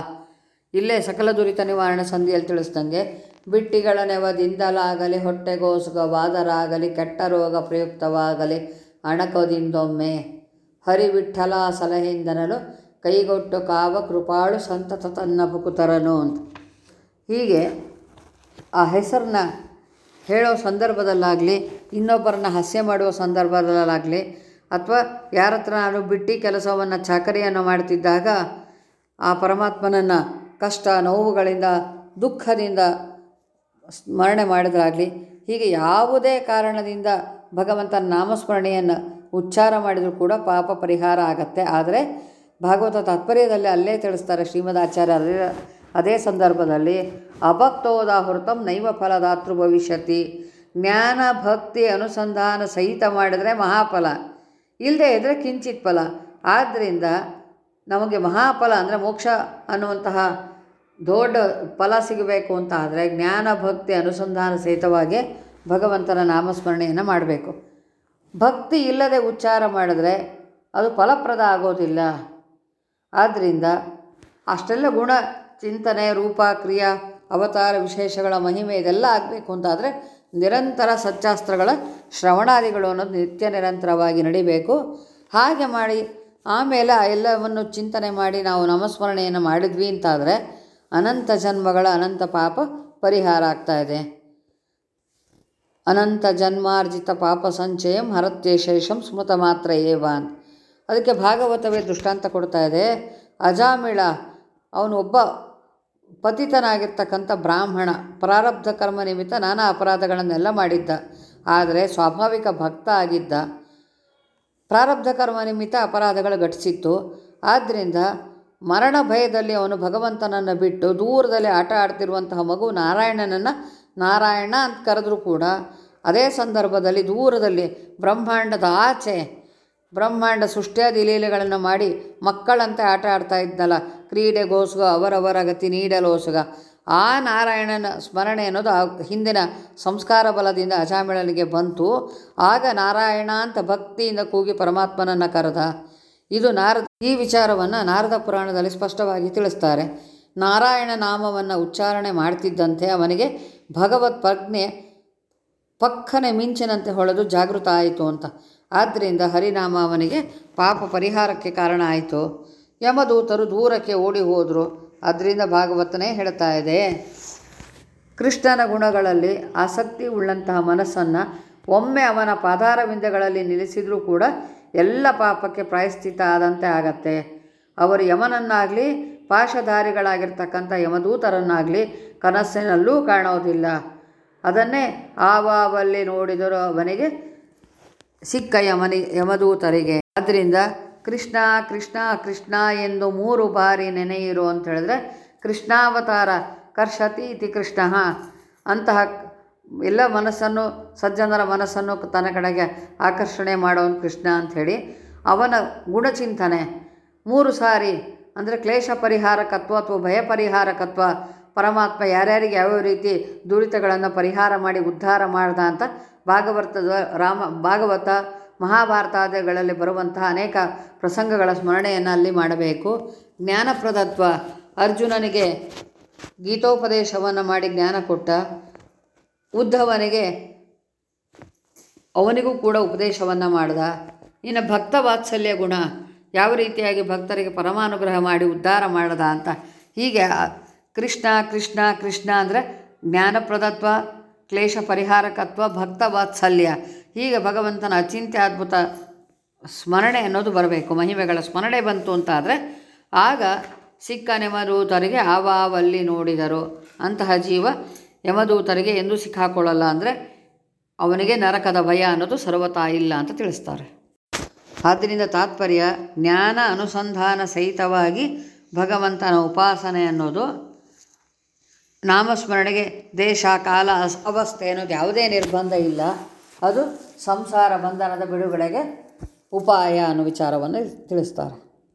A: ಇಲ್ಲೇ ಸಕಲ ದುರಿತ ನಿವಾರಣೆ ಸಂಧಿಯಲ್ಲಿ ತಿಳಿಸ್ದಂಗೆ, ಬಿಟ್ಟಿಗಳ ನೆವದಿಂದಲಾಗಲಿ, ಹೊಟ್ಟೆಗೋಸುಗವಾದರಾಗಲಿ, ಕೆಟ್ಟ ರೋಗ ಪ್ರಯುಕ್ತವಾಗಲಿ, ಅಣಕದಿಂದೊಮ್ಮೆ ಹರಿವಿಠಲ ಸಲಹೆಯಿಂದನಲು ಕೈಗೊಟ್ಟು ಕಾವ ಕೃಪಾಳು ಸಂತತ ತನ್ನ ಬುಕುತರನು ಅಂತ. ಹೀಗೆ ಆ ಹೆಸರನ್ನ ಹೇಳೋ ಸಂದರ್ಭದಲ್ಲಾಗಲಿ, ಇನ್ನೊಬ್ಬರನ್ನ ಹಾಸ್ಯ ಮಾಡುವ ಸಂದರ್ಭದಲ್ಲಾಗಲಿ, ಅಥವಾ ಯಾರ ಹತ್ರ ನಾನು ಬಿಟ್ಟು ಕೆಲಸವನ್ನು ಚಾಕರಿಯನ್ನು ಮಾಡ್ತಿದ್ದಾಗ, ಆ ಪರಮಾತ್ಮನನ್ನು ಕಷ್ಟ, ನೋವುಗಳಿಂದ, ದುಃಖದಿಂದ ಸ್ಮರಣೆ ಮಾಡಿದ್ರಾಗಲಿ, ಹೀಗೆ ಯಾವುದೇ ಕಾರಣದಿಂದ ಭಗವಂತನ ನಾಮಸ್ಮರಣೆಯನ್ನು ಉಚ್ಚಾರ ಮಾಡಿದರೂ ಕೂಡ ಪಾಪ ಪರಿಹಾರ ಆಗತ್ತೆ. ಆದರೆ, ಭಾಗವತ ತಾತ್ಪರ್ಯದಲ್ಲಿ ಅಲ್ಲೇ ತಿಳಿಸ್ತಾರೆ ಶ್ರೀಮದ್ ಆಚಾರ್ಯ ಅದೇ ಅದೇ ಸಂದರ್ಭದಲ್ಲಿ ಹೊರತಂ ನೈವ ಫಲದಾತೃ ಭವಿಷ್ಯತಿ. ಜ್ಞಾನ, ಭಕ್ತಿ, ಅನುಸಂಧಾನ ಸಹಿತ ಮಾಡಿದರೆ ಮಹಾಫಲ. ಇಲ್ಲದೆ ಇದ್ದರೆ ಕಿಂಚಿತ್ ಫಲ. ಆದ್ದರಿಂದ ನಮಗೆ ಮಹಾಫಲ ಅಂದರೆ ಮೋಕ್ಷ ಅನ್ನುವಂತಹ ದೊಡ್ಡ ಫಲ ಸಿಗಬೇಕು ಅಂತ ಆದರೆ ಜ್ಞಾನ, ಭಕ್ತಿ, ಅನುಸಂಧಾನ ಸಹಿತವಾಗಿ ಭಗವಂತನ ನಾಮಸ್ಮರಣೆಯನ್ನು ಮಾಡಬೇಕು. ಭಕ್ತಿ ಇಲ್ಲದೆ ಉಚ್ಚಾರ ಮಾಡಿದ್ರೆ ಅದು ಫಲಪ್ರದ ಆಗೋದಿಲ್ಲ. ಆದ್ದರಿಂದ ಅಷ್ಟೆಲ್ಲ ಗುಣ ಚಿಂತನೆ, ರೂಪ, ಕ್ರಿಯಾ ಅವತಾರ ವಿಶೇಷಗಳ ಮಹಿಮೆ ಇದೆಲ್ಲ ಆಗಬೇಕು ಅಂತಾದರೆ ನಿರಂತರ ಸತ್ಯಾಸ್ತ್ರಗಳ ಶ್ರವಣಾದಿಗಳು ಅನ್ನೋದು ನಿತ್ಯ ನಿರಂತರವಾಗಿ ನಡಿಬೇಕು. ಹಾಗೆ ಮಾಡಿ ಆಮೇಲೆ ಎಲ್ಲವನ್ನು ಚಿಂತನೆ ಮಾಡಿ ನಾವು ನಮಸ್ಮರಣೆಯನ್ನು ಮಾಡಿದ್ವಿ ಅಂತಾದರೆ ಅನಂತ ಜನ್ಮಗಳ ಅನಂತ ಪಾಪ ಪರಿಹಾರ ಆಗ್ತಾ ಇದೆ. ಅನಂತ ಜನ್ಮಾರ್ಜಿತ ಪಾಪ ಸಂಚಯಂ ಹರತ್ಯಶೇಷಂ ಸ್ಮೃತ ಮಾತ್ರ ಏವ ಅಂತ ಅದಕ್ಕೆ ಭಾಗವತವೇ ದೃಷ್ಟಾಂತ ಕೊಡ್ತಾ ಇದೆ. ಅಜಾಮಿಳ, ಅವನು ಒಬ್ಬ ಪತಿತನಾಗಿರ್ತಕ್ಕಂಥ ಬ್ರಾಹ್ಮಣ, ಪ್ರಾರಬ್ಧ ಕರ್ಮ ನಿಮಿತ್ತ ನಾನಾ ಅಪರಾಧಗಳನ್ನೆಲ್ಲ ಮಾಡಿದ್ದ. ಆದರೆ ಸ್ವಾಭಾವಿಕ ಭಕ್ತ ಆಗಿದ್ದ. ಪ್ರಾರಬ್ಧ ಕರ್ಮ ನಿಮಿತ್ತ ಅಪರಾಧಗಳು ಘಟಿಸಿತ್ತು. ಆದ್ದರಿಂದ ಮರಣ ಭಯದಲ್ಲಿ ಅವನು ಭಗವಂತನನ್ನು ಬಿಟ್ಟು ದೂರದಲ್ಲಿ ಆಟ ಆಡ್ತಿರುವಂತಹ ಮಗು ನಾರಾಯಣನನ್ನು ನಾರಾಯಣ ಅಂತ ಕರೆದ್ರೂ ಕೂಡ ಅದೇ ಸಂದರ್ಭದಲ್ಲಿ ದೂರದಲ್ಲಿ ಬ್ರಹ್ಮಾಂಡದ ಆಚೆ ಬ್ರಹ್ಮಾಂಡ ಸೃಷ್ಟಿಯಾದಿ ಲೀಲೆಗಳನ್ನು ಮಾಡಿ ಮಕ್ಕಳಂತೆ ಆಟ ಆಡ್ತಾ ಇದ್ನಲ್ಲ. ಕ್ರೀಡೆಗೋಸ್ಗ ಅವರವರ ಗತಿ ನೀಡಲೋಸುಗ. ಆ ನಾರಾಯಣನ ಸ್ಮರಣೆ ಅನ್ನೋದು ಆ ಹಿಂದಿನ ಸಂಸ್ಕಾರ ಬಲದಿಂದ ಅಜಾಮಿಳನಿಗೆ ಬಂತು. ಆಗ ನಾರಾಯಣ ಅಂತ ಭಕ್ತಿಯಿಂದ ಕೂಗಿ ಪರಮಾತ್ಮನನ್ನು ಕರೆದ. ಇದು ನಾರದ, ಈ ವಿಚಾರವನ್ನು ನಾರದ ಪುರಾಣದಲ್ಲಿ ಸ್ಪಷ್ಟವಾಗಿ ತಿಳಿಸ್ತಾರೆ. ನಾರಾಯಣ ನಾಮವನ್ನು ಉಚ್ಚಾರಣೆ ಮಾಡ್ತಿದ್ದಂತೆ ಅವನಿಗೆ ಭಗವತ್ ಪ್ರಜ್ಞೆ ಪಕ್ಕನೆ ಮಿಂಚಿನಂತೆ ಹೊಳೆದು ಜಾಗೃತ ಆಯಿತು ಅಂತ. ಆದ್ದರಿಂದ ಹರಿನಾಮ ಅವನಿಗೆ ಪಾಪ ಪರಿಹಾರಕ್ಕೆ ಕಾರಣ ಆಯಿತು. ಯಮದೂತರು ದೂರಕ್ಕೆ ಓಡಿ ಹೋದರು. ಅದರಿಂದ ಭಾಗವತನೇ ಹೇಳ್ತಾ ಇದೆ. ಕೃಷ್ಣನ ಗುಣಗಳಲ್ಲಿ ಆಸಕ್ತಿ ಉಳ್ಳಂತಹ ಮನಸ್ಸನ್ನು ಒಮ್ಮೆ ಅವನ ಪಾದಾರವಿಂದಗಳಲ್ಲಿ ನಿಲ್ಲಿಸಿದರೂ ಕೂಡ ಎಲ್ಲ ಪಾಪಕ್ಕೆ ಪ್ರಾಯಶ್ಚಿತ ಆದಂತೆ ಆಗತ್ತೆ. ಅವರು ಯಮನನ್ನಾಗಲಿ, ಪಾಶಧಾರಿಗಳಾಗಿರ್ತಕ್ಕಂಥ ಯಮದೂತರನ್ನಾಗಲಿ ಕನಸಿನಲ್ಲೂ ಕಾಣೋದಿಲ್ಲ. ಅದನ್ನೇ ಆವಾವಲ್ಲಿ ನೋಡಿದರೂ ಅವನಿಗೆ ಸಿಕ್ಕ ಯಮನಿ ಯಮದೂತರಿಗೆ. ಆದ್ದರಿಂದ ಕೃಷ್ಣ ಕೃಷ್ಣ ಕೃಷ್ಣ ಎಂದು ಮೂರು ಬಾರಿ ನೆನೆಯಿರು ಅಂತ ಹೇಳಿದ್ರೆ ಕೃಷ್ಣಾವತಾರ ಕರ್ಷತಿ ಇತಿ ಕೃಷ್ಣ ಅಂತಹ ಎಲ್ಲ ಮನಸ್ಸನ್ನು ಸಜ್ಜನರ ಮನಸ್ಸನ್ನು ತನ್ನ ಕಡೆಗೆ ಆಕರ್ಷಣೆ ಮಾಡೋನು ಕೃಷ್ಣ ಅಂಥೇಳಿ ಅವನ ಗುಣಚಿಂತನೆ ಮೂರು ಸಾರಿ ಅಂದರೆ ಕ್ಲೇಶ ಪರಿಹಾರಕತ್ವ ಅಥವಾ ಭಯ ಪರಿಹಾರಕತ್ವ ಪರಮಾತ್ಮ ಯಾರ್ಯಾರಿಗೆ ಯಾವ್ಯಾವ ರೀತಿ ದುರಿತಗಳನ್ನು ಪರಿಹಾರ ಮಾಡಿ ಉದ್ಧಾರ ಮಾಡ್ದ ಅಂತ ಭಾಗವತದ ರಾಮ, ಭಾಗವತ ಮಹಾಭಾರತಾದಿಗಳಲ್ಲಿ ಬರುವಂತಹ ಅನೇಕ ಪ್ರಸಂಗಗಳ ಸ್ಮರಣೆಯನ್ನು ಅಲ್ಲಿ ಮಾಡಬೇಕು. ಜ್ಞಾನಪ್ರದತ್ವ. ಅರ್ಜುನನಿಗೆ ಗೀತೋಪದೇಶವನ್ನು ಮಾಡಿ ಜ್ಞಾನ ಕೊಟ್ಟ. ಉದ್ಧವನಿಗೆ ಅವನಿಗೂ ಕೂಡ ಉಪದೇಶವನ್ನು ಮಾಡಿದ. ಇನ್ನು ಭಕ್ತ ವಾತ್ಸಲ್ಯ ಗುಣ. ಯಾವ ರೀತಿಯಾಗಿ ಭಕ್ತರಿಗೆ ಪರಮಾನುಗ್ರಹ ಮಾಡಿ ಉದ್ಧಾರ ಮಾಡದ ಅಂತ. ಹೀಗೆ ಕೃಷ್ಣ ಕೃಷ್ಣ ಕೃಷ್ಣ ಅಂದರೆ ಜ್ಞಾನಪ್ರದತ್ವ ಕ್ಲೇಶ ಪರಿಹಾರಕತ್ವ ಭಕ್ತ ವಾತ್ಸಲ್ಯ. ಹೀಗೆ ಭಗವಂತನ ಅಚಿಂತ್ಯ ಅದ್ಭುತ ಸ್ಮರಣೆ ಅನ್ನೋದು ಬರಬೇಕು. ಮಹಿಮೆಗಳ ಸ್ಮರಣೆ ಬಂತು ಅಂತಾದರೆ, ಆಗ ಸಿಕ್ಕ ನೆಮದೂತರಿಗೆ ಆವಾವಲ್ಲಿ ನೋಡಿದರು. ಅಂತಹ ಜೀವ ಯಮದೂತರಿಗೆ ಎಂದೂ ಸಿಕ್ಕಾಕೊಳ್ಳಲ್ಲ ಅಂದರೆ ಅವನಿಗೆ ನರಕದ ಭಯ ಅನ್ನೋದು ಸರ್ವತಾ ಇಲ್ಲ ಅಂತ ತಿಳಿಸ್ತಾರೆ. ಆದ್ದರಿಂದ ತಾತ್ಪರ್ಯ ಜ್ಞಾನ ಅನುಸಂಧಾನ ಸಹಿತವಾಗಿ ಭಗವಂತನ ಉಪಾಸನೆ ಅನ್ನೋದು ನಾಮಸ್ಮರಣೆಗೆ ದೇಶ, ಕಾಲ, ಅವಸ್ಥೆ ಅನ್ನೋದು ಯಾವುದೇ ನಿರ್ಬಂಧ ಇಲ್ಲ. ಅದು ಸಂಸಾರ ಬಂಧನದ ಬಿಡುಗಡೆಗೆ ಉಪಾಯ ಅನ್ನೋ ವಿಚಾರವನ್ನು ತಿಳಿಸ್ತಾರೆ.